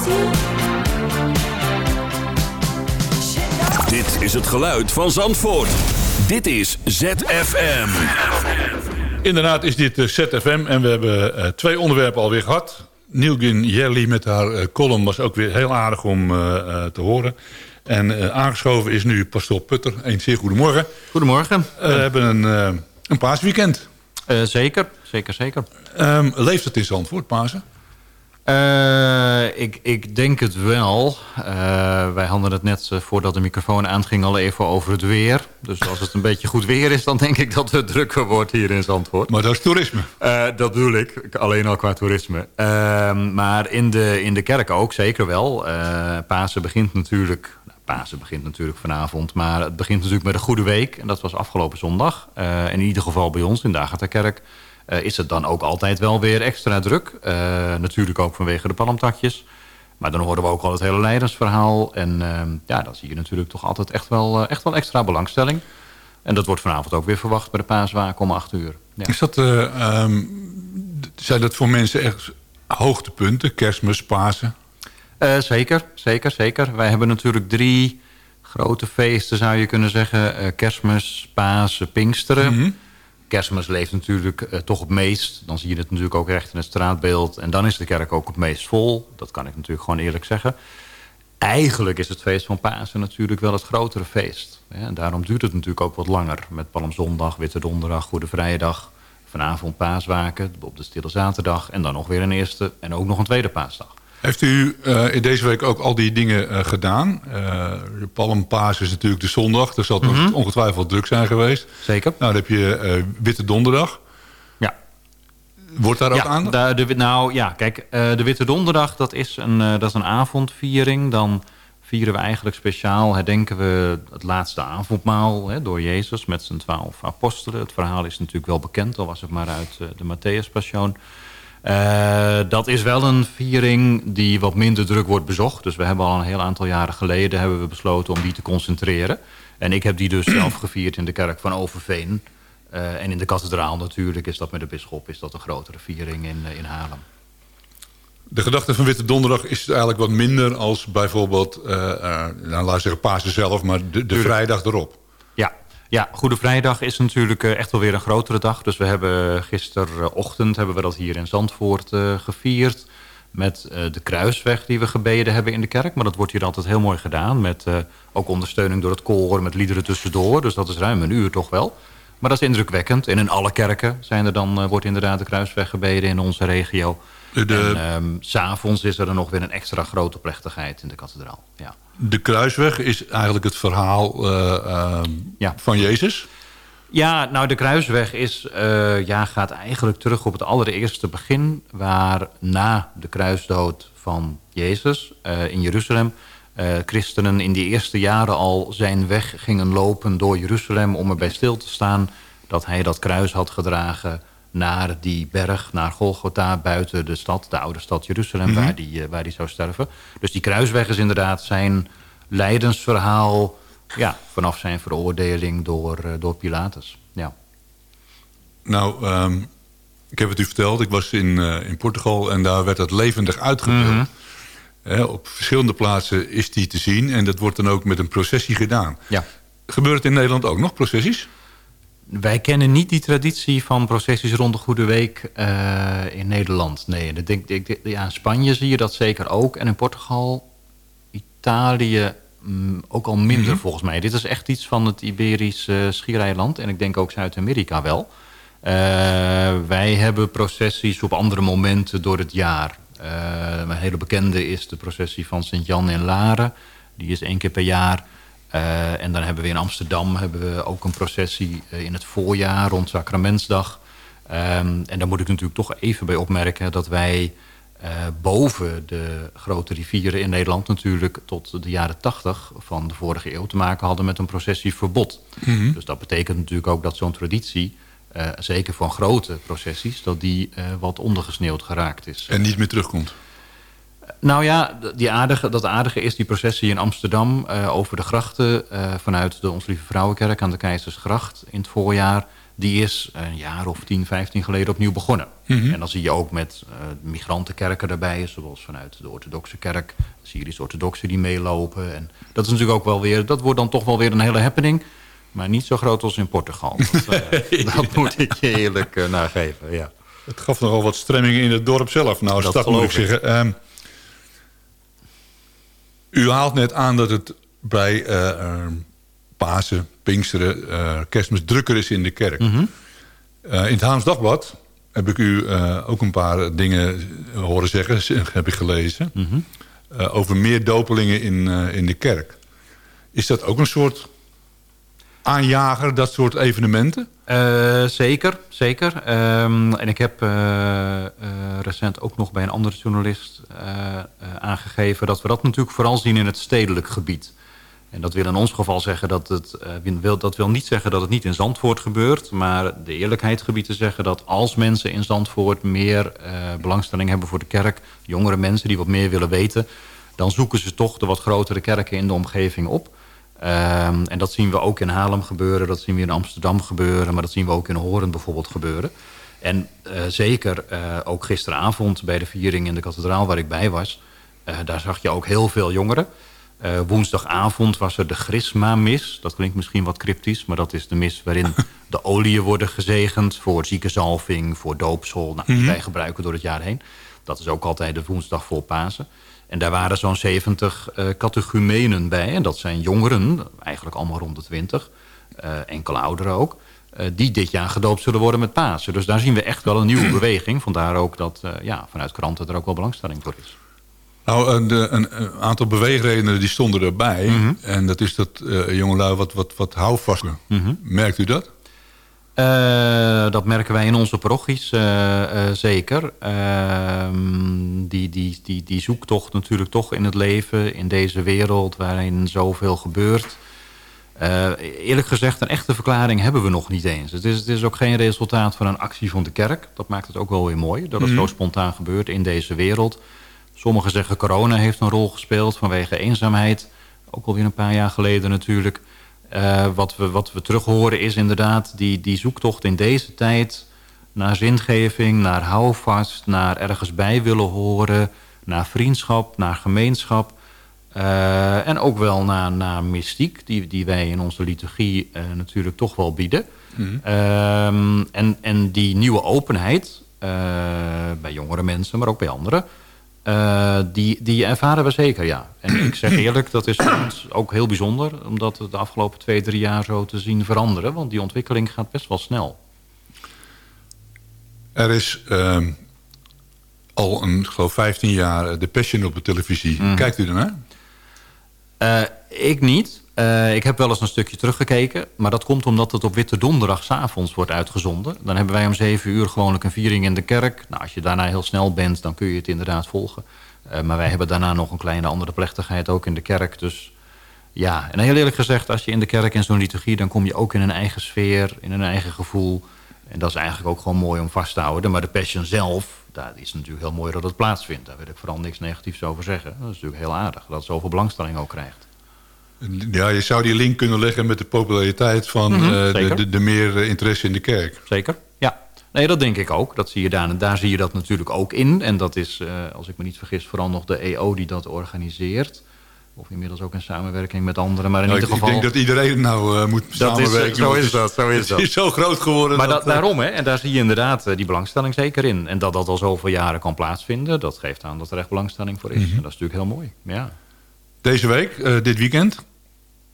Gold is het geluid van Zandvoort. Dit is ZFM. Inderdaad is dit eh, ZFM en we hebben uh, twee onderwerpen alweer gehad. Nielgin Jelly met haar uh, column was ook weer heel aardig om te horen. En aangeschoven is nu Pastoor Putter. Een zeer goedemorgen. Goedemorgen. we hebben een, een paasweekend. zeker, zeker, zeker. Um, leeft het in Zandvoort, Pasen? Uh, ik, ik denk het wel. Uh, wij hadden het net uh, voordat de microfoon aanging al even over het weer. Dus als het een beetje goed weer is, dan denk ik dat het drukker wordt hier in Zandvoort. Maar dat is toerisme. dat bedoel ik, alleen al qua toerisme. Ehm, maar in de, in de kerk ook, zeker wel. Pasen begint natuurlijk... Nou, Pasen begint natuurlijk vanavond, maar het begint natuurlijk met de Goede Week. En dat was afgelopen zondag. in ieder geval bij ons in de Agatha-kerk. Uh, is het dan ook altijd wel weer extra druk. Uh, natuurlijk ook vanwege de palmtakjes. Maar dan horen we ook al het hele leidensverhaal. En uh, ja, dan zie je natuurlijk toch altijd echt wel, echt wel extra belangstelling. En dat wordt vanavond ook weer verwacht bij de paaswaak om acht uur. Ja. Is dat, um, zijn dat voor mensen echt hoogtepunten? Kerstmis, Pasen? zeker, zeker, zeker. Wij hebben natuurlijk drie grote feesten, zou je kunnen zeggen. kerstmis, Pasen, Pinksteren. Mm -hmm kerstmis leeft natuurlijk uh, toch het meest. Dan zie je het natuurlijk ook recht in het straatbeeld. En dan is de kerk ook het meest vol. Dat kan ik natuurlijk gewoon eerlijk zeggen. Eigenlijk is het feest van Pasen natuurlijk wel het grotere feest. En daarom duurt het natuurlijk ook wat langer. Met Palmzondag, Witte Donderdag, Goede Vrijdag. Vanavond paaswaken, op de Stille Zaterdag. En dan nog weer een eerste en ook nog een tweede paasdag. Heeft u uh, in deze week ook al die dingen uh, gedaan? Uh, Palmpaas is natuurlijk de zondag. Er zal mm -hmm. ongetwijfeld druk zijn geweest. Zeker. Nou, dan heb je Witte Donderdag. Ja. Wordt daar ja, ook aan? De, de, nou ja, kijk, de Witte Donderdag dat is, een, dat is een avondviering. Dan vieren we eigenlijk speciaal, herdenken we het laatste avondmaal hè, door Jezus met zijn twaalf apostelen. Het verhaal is natuurlijk wel bekend, al was het maar uit de Matthäus Passion. Dat is wel een viering die wat minder druk wordt bezocht. Dus we hebben al een heel aantal jaren geleden hebben we besloten om die te concentreren. En ik heb die dus zelf gevierd in de kerk van Overveen. en in de kathedraal natuurlijk is dat met de bisschop is dat een grotere viering in, in Haarlem. De gedachte van Witte Donderdag is eigenlijk wat minder als bijvoorbeeld, uh, nou, laat zeggen Pasen zelf, maar de, de vrijdag erop. Ja, ja, Goede Vrijdag is natuurlijk uh, echt wel weer een grotere dag. Dus we hebben gisterochtend hebben we dat hier in Zandvoort gevierd. Met de kruisweg die we gebeden hebben in de kerk. Maar dat wordt hier altijd heel mooi gedaan. Met ook ondersteuning door het koor, met liederen tussendoor. Dus dat is ruim een uur toch wel. Maar dat is indrukwekkend. En in alle kerken zijn er dan, wordt inderdaad de kruisweg gebeden in onze regio. De... En um, s'avonds is er dan nog weer een extra grote plechtigheid in de kathedraal. Ja. De kruisweg is eigenlijk het verhaal uh, uh, ja. van Jezus? Ja, nou de kruisweg is, uh, ja, gaat eigenlijk terug op het allereerste begin... waar na de kruisdood van Jezus in Jeruzalem... christenen in die eerste jaren al zijn weg gingen lopen door Jeruzalem... om erbij stil te staan dat hij dat kruis had gedragen naar die berg, naar Golgotha, buiten de stad, de oude stad Jeruzalem, mhm. waar, die, eh, waar die zou sterven. Dus die kruisweg is inderdaad zijn lijdensverhaal ja, vanaf zijn veroordeling door, uh, door Pilatus. Ja. Nou, um, ik heb het u verteld, ik was in, uh, in Portugal en daar werd dat levendig uitgebeeld. Mm op verschillende plaatsen is die te zien en dat wordt dan ook met een processie gedaan. Ja. Gebeurt het in Nederland ook nog, processies? Wij kennen niet die traditie van processies rond de Goede Week uh, in Nederland. Nee, ik denk, ik, ja, in Spanje zie je dat zeker ook. En in Portugal, Italië mm, ook al minder mm -hmm. volgens mij. Dit is echt iets van het Iberische schiereiland. En ik denk ook Zuid-Amerika wel. Uh, wij hebben processies op andere momenten door het jaar. een hele bekende is de processie van Sint-Jan in Laren. Die is één keer per jaar... Uh, en dan hebben we in Amsterdam hebben we ook een processie uh, in het voorjaar rond Sacramentsdag. Um, en daar moet ik natuurlijk toch even bij opmerken dat wij uh, boven de grote rivieren in Nederland natuurlijk tot de jaren 80 van de vorige eeuw te maken hadden met een processieverbod. Mm -hmm. Dus dat betekent natuurlijk ook dat zo'n traditie, zeker voor grote processies, dat die wat ondergesneeuwd geraakt is. En niet meer terugkomt. Nou ja, die aardige, dat aardige is die processie in Amsterdam uh, over de grachten... Uh, vanuit de Ons Lieve Vrouwenkerk aan de Keizersgracht in het voorjaar... die is een jaar of 10, 15 geleden opnieuw begonnen. Mm -hmm. En dan zie je ook met uh, migrantenkerken erbij... zoals vanuit de orthodoxe kerk, Syrisch-orthodoxe die meelopen. En dat is natuurlijk ook wel weer... dat wordt dan toch wel weer een hele happening... maar niet zo groot als in Portugal. Dat, dat moet ik je eerlijk nageven, ja. Het gaf nogal wat stremmingen in het dorp zelf. Nou, dat stad moet ik zeggen... Um, u haalt net aan dat het bij uh, Pasen, Pinksteren, uh, Kerstmis drukker is in de kerk. Mm -hmm. uh, in het Haams Dagblad heb ik u ook een paar dingen horen zeggen, heb ik gelezen. Mm -hmm. over meer dopelingen in, in de kerk. Is dat ook een soort aanjager, dat soort evenementen? Uh, zeker, zeker. Um, en ik heb uh, uh, recent ook nog bij een andere journalist aangegeven... dat we dat natuurlijk vooral zien in het stedelijk gebied. En dat wil in ons geval zeggen dat het... wil, dat wil niet zeggen dat het niet in Zandvoort gebeurt... maar de eerlijkheid gebied te zeggen dat als mensen in Zandvoort... meer belangstelling hebben voor de kerk... jongere mensen die wat meer willen weten... dan zoeken ze toch de wat grotere kerken in de omgeving op... Um, en dat zien we ook in Haarlem gebeuren, dat zien we in Amsterdam gebeuren... maar dat zien we ook in Horen bijvoorbeeld gebeuren. En uh, zeker uh, ook gisteravond bij de viering in de kathedraal waar ik bij was... Uh, daar zag je ook heel veel jongeren. woensdagavond was er de Grisma-mis. Dat klinkt misschien wat cryptisch, maar dat is de mis waarin de oliën worden gezegend... voor ziekenzalving, voor doopsel, nou, die mm -hmm. wij gebruiken door het jaar heen. Dat is ook altijd de woensdag voor Pasen. En daar waren zo'n 70 uh, catechumenen bij. En dat zijn jongeren, eigenlijk allemaal rond de 20. Uh, enkele ouderen ook. Uh, die dit jaar gedoopt zullen worden met Pasen. Dus daar zien we echt wel een nieuwe beweging. Vandaar ook dat ja, vanuit kranten er ook wel belangstelling voor is. Nou, een, een, een aantal beweegredenen die stonden erbij. Mm -hmm. En dat is dat jongelui wat, wat, wat houvast. Mm -hmm. Merkt u dat? Uh, dat merken wij in onze parochies uh, uh, zeker. Ehm, die, die, die, die zoektocht natuurlijk toch in het leven, in deze wereld waarin zoveel gebeurt. eerlijk gezegd, een echte verklaring hebben we nog niet eens. Het is, het is ook geen resultaat van een actie van de kerk. Dat maakt het ook wel weer mooi, dat het Mhm. zo spontaan gebeurt in deze wereld. Sommigen zeggen corona heeft een rol gespeeld vanwege eenzaamheid. Ook alweer een paar jaar geleden natuurlijk. Eh, wat, we, wat we terug horen is inderdaad die, die zoektocht in deze tijd... naar zingeving, naar houvast, naar ergens bij willen horen... naar vriendschap, naar gemeenschap... Eh, en ook wel naar, naar mystiek, die, die wij in onze liturgie eh, natuurlijk toch wel bieden. Ehm, en, en die nieuwe openheid, bij jongere mensen, maar ook bij anderen... eh, die, die ervaren we zeker, ja. En ik zeg eerlijk, dat is ook heel bijzonder... om dat de afgelopen twee, drie jaar zo te zien veranderen. Want die ontwikkeling gaat best wel snel. Er is ehm, al een, geloof 15 jaar de Passion op de televisie. Mhm. Kijkt u ernaar? Eh, ik niet. Eh, ik heb wel eens een stukje teruggekeken. Maar dat komt omdat het op Witte Donderdag 's avonds wordt uitgezonden. Dan hebben wij om 7 uur gewoonlijk een viering in de kerk. Nou, als je daarna heel snel bent, dan kun je het inderdaad volgen. Eh, maar wij hebben daarna nog een kleine andere plechtigheid ook in de kerk. Dus ja, en heel eerlijk gezegd, als je in de kerk in zo'n liturgie... dan kom je ook in een eigen sfeer, in een eigen gevoel. En dat is eigenlijk ook gewoon mooi om vast te houden. Maar de Passion zelf, daar is natuurlijk heel mooi dat het plaatsvindt. Daar wil ik vooral niks negatiefs over zeggen. Dat is natuurlijk heel aardig, dat het zoveel belangstelling ook krijgt. Ja, je zou die link kunnen leggen met de populariteit van Mhm, eh, de, de, de meer eh, interesse in de kerk. Zeker, ja. Nee, dat denk ik ook. Dat zie je daar, en daar zie je dat natuurlijk ook in. En dat is, eh, als ik me niet vergis, vooral nog de EO die dat organiseert. Of inmiddels ook in samenwerking met anderen. Maar in Nou, ieder ik, geval... ik denk dat iedereen nou moet Dat is, samenwerken. eh, zo is dat, zo is het dat. is zo groot geworden. Maar dat, dat, daarom, hè, en daar zie je inderdaad die belangstelling zeker in. En dat dat al zoveel jaren kan plaatsvinden... dat geeft aan dat er echt belangstelling voor is. Mhm. En dat is natuurlijk heel mooi, ja. Deze week, dit weekend.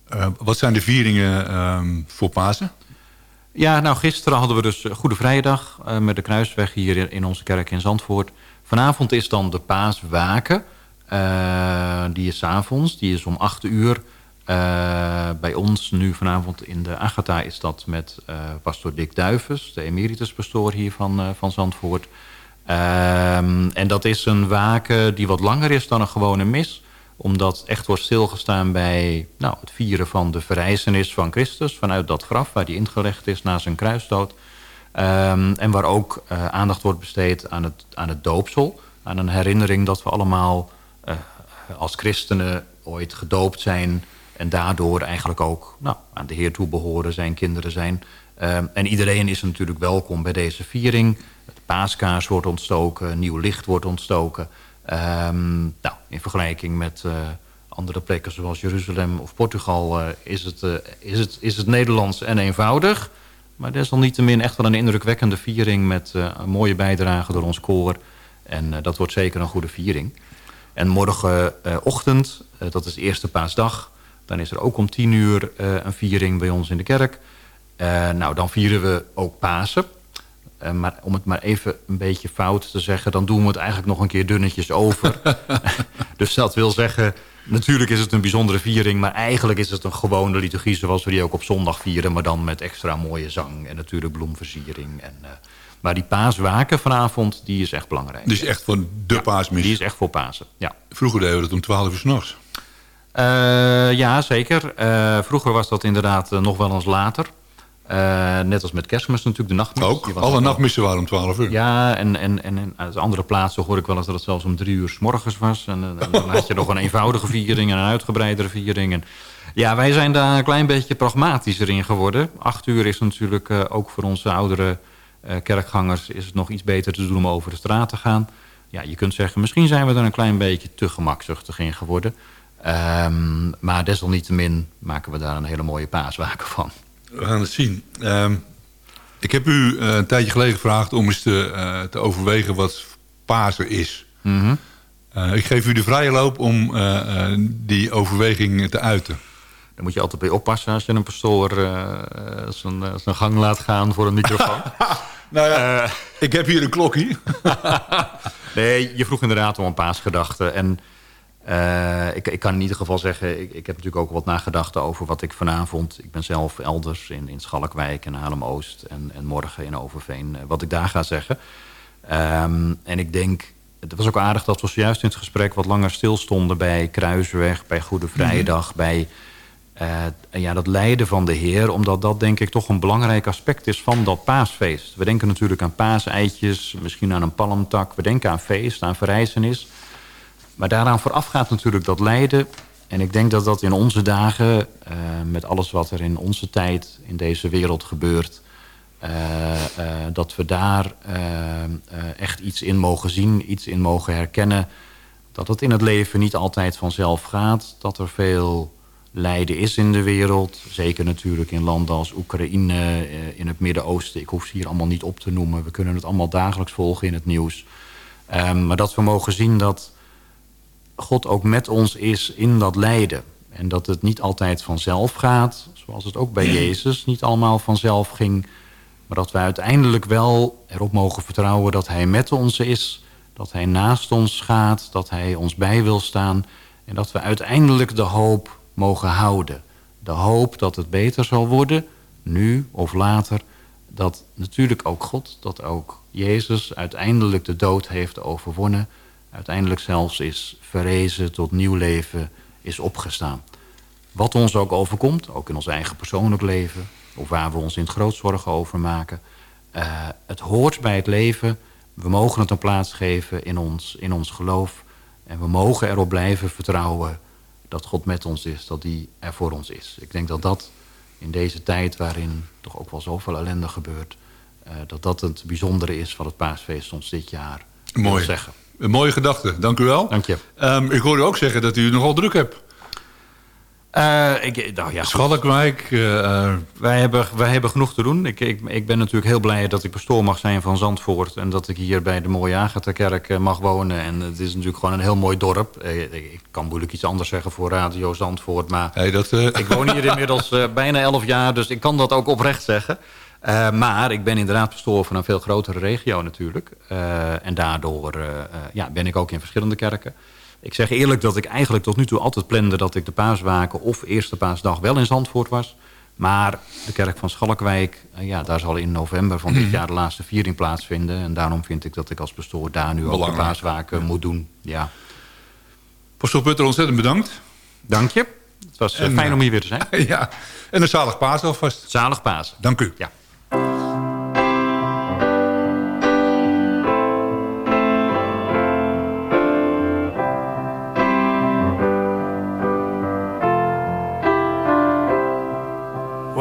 Eh, wat zijn de vieringen ehm, voor Pasen? Ja, nou gisteren hadden we dus eh, Goede Vrijdag eh, met de Kruisweg hier in- onze kerk in Zandvoort. Vanavond is dan de Paaswaken. Die is avonds, die is om 8 uur. Bij ons nu vanavond in de Agatha is dat met pastoor Dick Duivens, de emerituspastoor hier van, van Zandvoort. Ehm, en dat is een waken die wat langer is dan een gewone mis omdat echt wordt stilgestaan bij nou, het vieren van de verrijzenis van Christus... vanuit dat graf waar hij ingelegd is na zijn kruisdood. Ehm, en waar ook eh, aandacht wordt besteed aan het, aan het doopsel. Aan een herinnering dat we allemaal eh, als christenen ooit gedoopt zijn... en daardoor eigenlijk ook nou, aan de Heer toe behoren, zijn kinderen zijn. Ehm, en iedereen is natuurlijk welkom bij deze viering. Het paaskaars wordt ontstoken, nieuw licht wordt ontstoken... Ehm, nou, in vergelijking met eh, andere plekken zoals Jeruzalem of Portugal... eh, is, het, eh, is, het, is het Nederlands en eenvoudig. Maar desalniettemin echt wel een indrukwekkende viering... met een mooie bijdrage door ons koor. En dat wordt zeker een goede viering. En morgenochtend, dat is de eerste paasdag... dan is er ook om tien uur een viering bij ons in de kerk. Nou, dan vieren we ook Pasen... Eh, maar om het maar even een beetje fout te zeggen... dan doen we het eigenlijk nog een keer dunnetjes over. dus dat wil zeggen... natuurlijk is het een bijzondere viering... maar eigenlijk is het een gewone liturgie... zoals we die ook op zondag vieren... maar dan met extra mooie zang en natuurlijk bloemversiering. En, eh, maar die paaswaken vanavond, die is echt belangrijk. Dus echt voor de paasmis. Die is echt voor Pasen, ja. Vroeger deden we dat om 12 uur s'nachts. Eh, ja, zeker. Vroeger was dat inderdaad nog wel eens later. Eh, net als met kerstmis natuurlijk, de nachtmis. Ook, alle nachtmissen waren om 12 uur. Ja, en, en, en, uit andere plaatsen hoor ik wel eens dat het zelfs om drie uur s morgens was. En, eh, en dan had je nog een eenvoudige viering en een uitgebreidere viering. En, ja, wij zijn daar een klein beetje pragmatischer in geworden. Acht uur is natuurlijk eh, ook voor onze oudere kerkgangers... is het nog iets beter te doen om over de straat te gaan. Ja, je kunt zeggen, misschien zijn we er een klein beetje te gemakzuchtig in geworden. Ehm, maar desalniettemin maken we daar een hele mooie paaswaken van. We gaan het zien. Ehm, ik heb u eh, een tijdje geleden gevraagd om eens te, eh, te overwegen wat Pasen is. Mhm. Eh, ik geef u de vrije loop om die overweging te uiten. Daar moet je altijd bij oppassen als je een pastoor zijn, zijn gang laat gaan voor een microfoon. Nou ja, ik heb hier een klokje. nee, je vroeg inderdaad om een paasgedachte. En eh, ik, ik kan in ieder geval zeggen, ik, ik heb natuurlijk ook wat nagedacht over wat ik vanavond... Ik ben zelf elders in, in Schalkwijk en Haarlem-Oost en, en morgen in Overveen, eh, wat ik daar ga zeggen. Ehm, en ik denk, het was ook aardig dat we zojuist in het gesprek wat langer stilstonden bij Kruisweg, bij Goede Vrijdag, bij Uh, ja, dat lijden van de Heer, omdat dat denk ik toch een belangrijk aspect is van dat paasfeest. We denken natuurlijk aan paaseitjes, misschien aan een palmtak. We denken aan feest, aan verrijzenis. Maar daaraan vooraf gaat natuurlijk dat lijden. En ik denk dat dat in onze dagen, uh, met alles wat er in onze tijd in deze wereld gebeurt... Uh, dat we daar echt iets in mogen zien, iets in mogen herkennen. Dat het in het leven niet altijd vanzelf gaat. Dat er veel lijden is in de wereld. Zeker natuurlijk in landen als Oekraïne, eh, in het Midden-Oosten. Ik hoef ze hier allemaal niet op te noemen. We kunnen het allemaal dagelijks volgen in het nieuws. Um, maar dat we mogen zien dat God ook met ons is in dat lijden. En dat het niet altijd vanzelf gaat, zoals het ook bij Jezus niet allemaal vanzelf ging. Maar dat we uiteindelijk wel erop mogen vertrouwen dat hij met ons is. Dat hij naast ons gaat, dat hij ons bij wil staan. En dat we uiteindelijk de hoop mogen houden. De hoop dat het beter zal worden, nu of later. Dat natuurlijk ook God, dat ook Jezus uiteindelijk de dood heeft overwonnen. Uiteindelijk zelfs is verrezen tot nieuw leven, is opgestaan. Wat ons ook overkomt, ook in ons eigen persoonlijk leven... of waar we ons in het groot zorgen over maken... Uh, het hoort bij het leven. We mogen het een plaats geven in ons, in ons geloof. En we mogen erop blijven vertrouwen dat God met ons is, dat die er voor ons is. Ik denk dat dat in deze tijd waarin toch ook wel zoveel ellende gebeurt... Uh, dat dat het bijzondere is van het paasfeest ons dit jaar. Mooi. Zeggen. Een mooie gedachte, dank u wel. Dank je. Um, ik hoorde ook zeggen dat u nogal druk hebt. Uh, ik, nou ja, Schalkwijk. Uh, wij, hebben, wij hebben genoeg te doen. Ik, ik, ik ben natuurlijk heel blij dat ik pastoor mag zijn van Zandvoort. En dat ik hier bij de mooie Agatha-kerk mag wonen. En het is natuurlijk gewoon een heel mooi dorp. Ik, ik kan moeilijk iets anders zeggen voor Radio Zandvoort. Maar hey, dat, ik woon hier inmiddels bijna elf jaar. Dus ik kan dat ook oprecht zeggen. Uh, maar ik ben inderdaad pastoor van een veel grotere regio natuurlijk. Uh, en daardoor uh, ja, ben ik ook in verschillende kerken. Ik zeg eerlijk dat ik eigenlijk tot nu toe altijd plande... dat ik de paaswaken of eerste paasdag wel in Zandvoort was. Maar de kerk van Schalkwijk, ja, daar zal in november van dit mhm. jaar... de laatste viering plaatsvinden. En daarom vind ik dat ik als pastoor daar nu ook de paaswaken moet doen. Ja. Pastoor Putter, ontzettend bedankt. Dank je. Het was en, fijn om hier weer te zijn. ja, en een zalig paas alvast. Zalig paas. Dank u. Ja.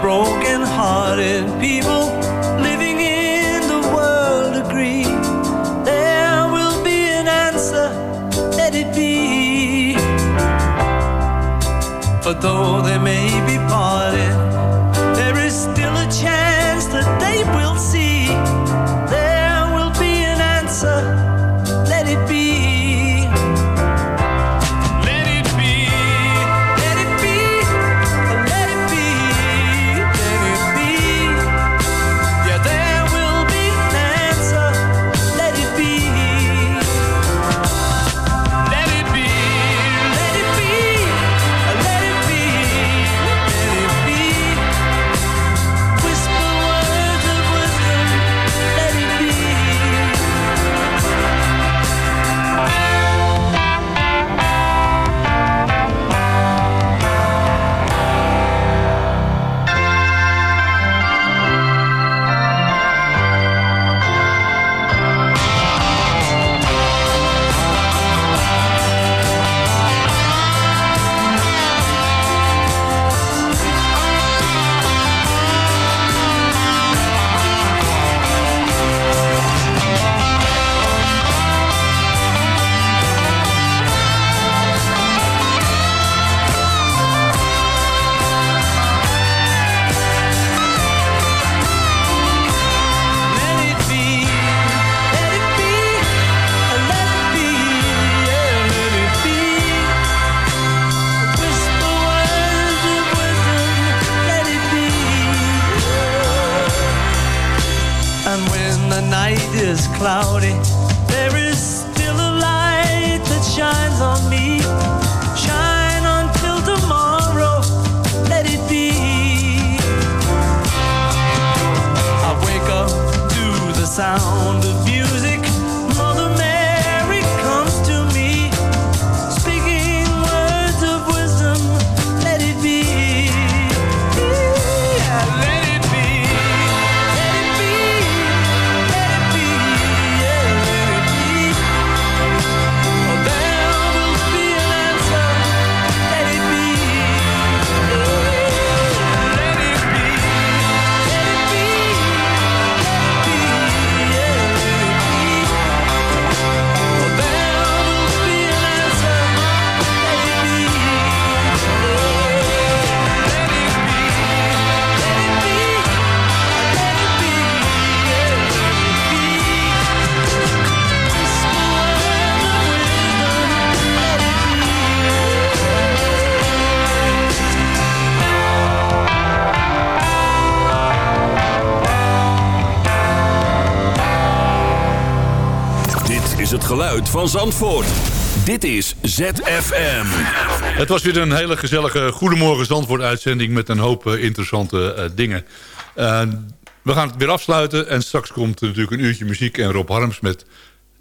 broken-hearted people living in the world agree there will be an answer, let it be. For though they may cloudy, van Zandvoort. Dit is ZFM. Het was weer een hele gezellige Goedemorgen Zandvoort uitzending... met een hoop eh, interessante eh, dingen. Eh, we gaan het weer afsluiten. En straks komt er natuurlijk een uurtje muziek... en Rob Harms met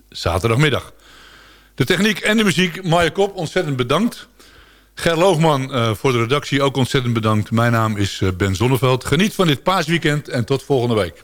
zaterdagmiddag. De techniek en de muziek, Maya Kop, ontzettend bedankt. Ger Loogman voor de redactie ook ontzettend bedankt. Mijn naam is Ben Zonneveld. Geniet van dit paasweekend en tot volgende week.